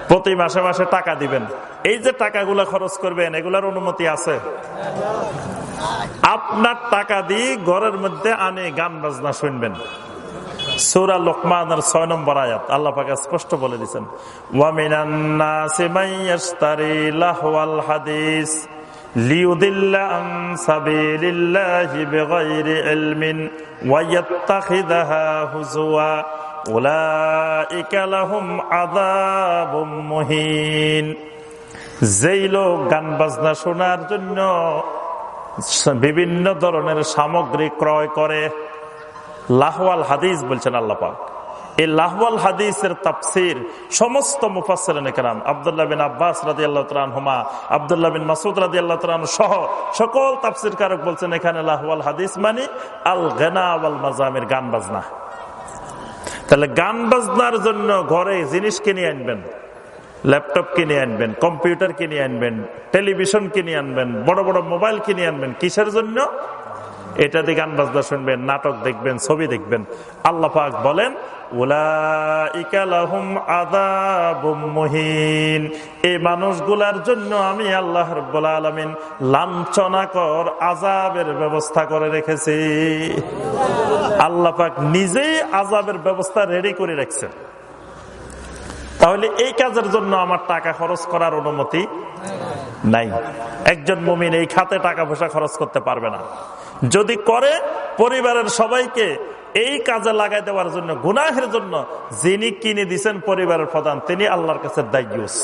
প্রতি মাসে মাসে টাকা দিবেন। এই যে টাকাগুলো খরচ করবেন, এগুলার অনুমতি আছে? আপনার টাকা দিয়ে ঘরের মধ্যে আনে গান বাজনা শুনবেন। সৌরা লোকমানের ছয় নম্বর আয়াত, আল্লাহ পাকে স্পষ্ট বলে দিচ্ছেন হাদিস গান বাজনা শোনার জন্য বিভিন্ন ধরনের সামগ্রী ক্রয় করে লাহওয়াল হাদিস বলছেন আল্লাপাক এই লাহওয়াল হাদিসের তাফসির সমস্ত মুফাসরাম আবদুল্লাহ বিন আব্বাস রাজি আল্লাহ হুমা আবদুল্লাহ বিন মাসুদ রাজি আল্লাহ সহ সকল তাফসির কারক বলছেন এখানে লাহওয়াল হাদিস মানে আল গেনা আল মাজামের, গান বাজনা। তাহলে গান বাজনার জন্য ঘরে জিনিস কিনে আনবেন, ল্যাপটপ কিনে আনবেন, কম্পিউটার কিনে আনবেন, টেলিভিশন কিনে আনবেন, বড় বড় মোবাইল কিনে আনবেন, কিসের জন্য? এটা দিয়ে গান বাজনা শুনবেন, নাটক দেখবেন, ছবি দেখবেন। আল্লাহ পাক বলেন এই মানুষগুলার জন্য আমি আলমিন লাঞ্ছনাকর ব্যবস্থা করে রেখেছি। নিজেই আজাবের ব্যবস্থা রেডি করে রাখছেন। তাহলে এই কাজের জন্য আমার টাকা খরচ করার অনুমতি নাই। একজন মুমিন এই খাতে টাকা পয়সা খরচ করতে পারবে না। যদি করে, পরিবারের সবাইকে এই কাজে লাগাই দেওয়ার জন্য, গুনাহের জন্য যিনি কিনে দিচ্ছেন পরিবারের প্রধান, তিনি আল্লাহর কাছে দায়ুস।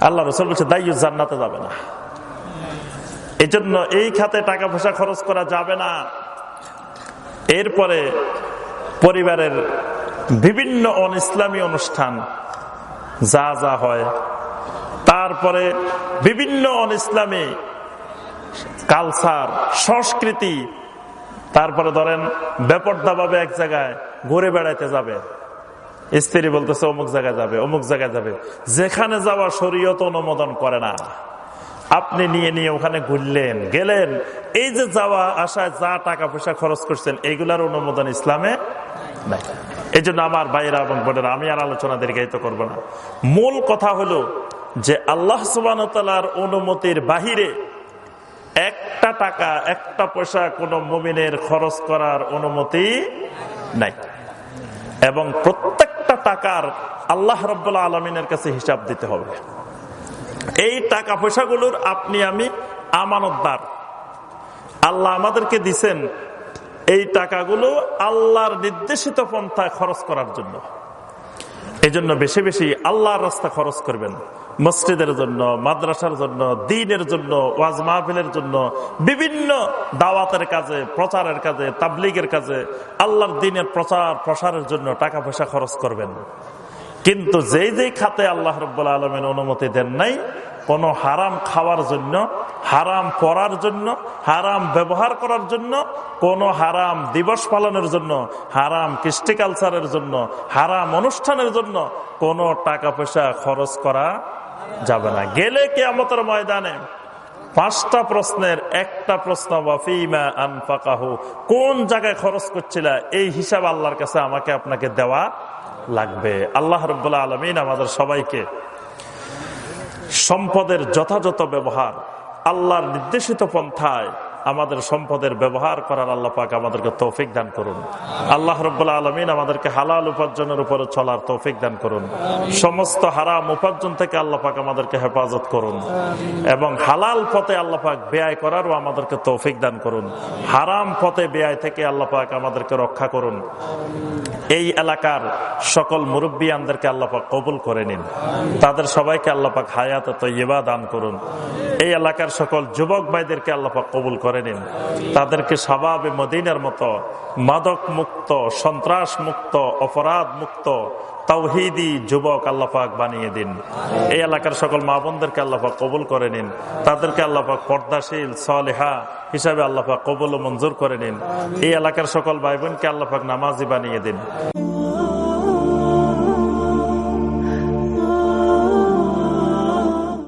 আল্লাহ রসুল বলছে, দায়ুস জান্নাতে যাবে না। এই জন্য এই খাতে টাকা পয়সা খরচ করা যাবে না। এরপরে পরিবারের বিভিন্ন অন ইসলামী অনুষ্ঠান, যা যা হয়, তারপরে বিভিন্ন অন ইসলামী কালচার, সংস্কৃতি, তারপরে ধরেন বেপর্দাভাবে এক জায়গায় ঘুরে বেড়াইতে যাবে। স্ত্রী বলতেছে, অমুক জায়গায় যাবে, অমুক জায়গায় যাবে। যেখানে যাওয়া শরীয়ত অনুমোদন করে না। আপনি নিয়ে নিয়ে ওখানে ঘুরলেন, গেলেন, এই যে যাওয়া, আসায় যা টাকা পয়সা খরচ করছেন এইগুলার অনুমোদন ইসলামে এই জন্য আমার ভাইয়েরা এবং বোনেরা, আমি আর আলোচনা দীর্ঘায়িত করব না। মূল কথা হলো যে আল্লাহ সুবানতালার অনুমতির বাহিরে একটা টাকা, একটা পয়সা কোনো মুমিনের খরচ করার অনুমতি নাই। এবং প্রত্যেকটা টাকার আল্লাহ রব্বুল্লা আলমিনের কাছে হিসাব দিতে হবে। এই টাকা পয়সাগুলোর আপনি আমি আমানতদার। আল্লাহ আমাদেরকে দিছেন এই টাকাগুলো আল্লাহর নির্দেশিত পন্থায় খরচ করার জন্য। এই জন্য বেশি বেশি আল্লাহর রাস্তা খরচ করবেন। মসজিদের জন্য, মাদ্রাসার জন্য, দিনের জন্য, ওয়াজ মাহফিলের জন্য, বিভিন্ন দাওয়াতের কাজে, প্রচারের কাজে, তাবলিগের কাজে আল্লাহর দিনের প্রচার, প্রসারের জন্য টাকা পয়সা খরচ করবেন। কিন্তু যেই যেই খাতে আল্লাহ রব্বুল্লা আলমের অনুমতি দেন নাই, কোনো হারাম খাওয়ার জন্য, হারাম পড়ার জন্য, হারাম ব্যবহার করার জন্য, কোন হারাম দিবস পালনের জন্য, হারাম কৃষ্টি কালচারের জন্য, হারাম অনুষ্ঠানের জন্য কোনো টাকা পয়সা খরচ করা যাবে না। গেলে কে কেয়ামতের ময়দানে পাঁচটা প্রশ্নের একটা প্রশ্ন আনফাকাহু কোন জায়গায় খরচ করছিল? এই হিসাব আল্লাহর কাছে আমাকে আপনাকে দেওয়া লাগবে। আল্লাহ রবাহ আলমিন আমাদের সবাইকে সম্পদের যথাযথ ব্যবহার, আল্লাহর নির্দেশিত পন্থায় আমাদের সম্পদের ব্যবহার করার আল্লাহ পাক আমাদেরকে তৌফিক দান করুন। আল্লাহ রব্বুল্লা আলমিন আমাদেরকে হালাল উপার্জনের উপরে চলার তৌফিক দান করুন। সমস্ত হারাম উপার্জন থেকে আল্লাহ পাক আমাদেরকে হেফাজত করুন। এবং হালাল পথে আল্লাহ পাক ব্যয় করারও আমাদেরকে তৌফিক দান করুন। হারাম পথে ব্যয় থেকে আল্লাহ পাক আমাদেরকে রক্ষা করুন। এই এলাকার সকল মুরব্বিয়ানদেরকে আল্লাপাক কবুল করে নিন। তাদের সবাইকে আল্লাপাক হায়াত তৈবা দান করুন। এই এলাকার সকল যুবক ভাইদেরকে আল্লাপাক কবুল করে নিন। তাদেরকে স্বভাবে মদিনের মতো মাদক মুক্ত সন্ত্রাস মুক্ত অপরাধ মুক্ত তাওহিদি যুবক আল্লাপাক বানিয়ে দিন। এই এলাকার সকল মা বোনদেরকে আল্লাপাক কবুল করে নিন। তাদেরকে আল্লাপাক পর্দাশীল, সলেহা হিসাবে আল্লাপাক কবুল ও মঞ্জুর করে নিন। এই এলাকার সকল ভাই বোনকে আল্লাপাক নামাজি বানিয়ে দিন।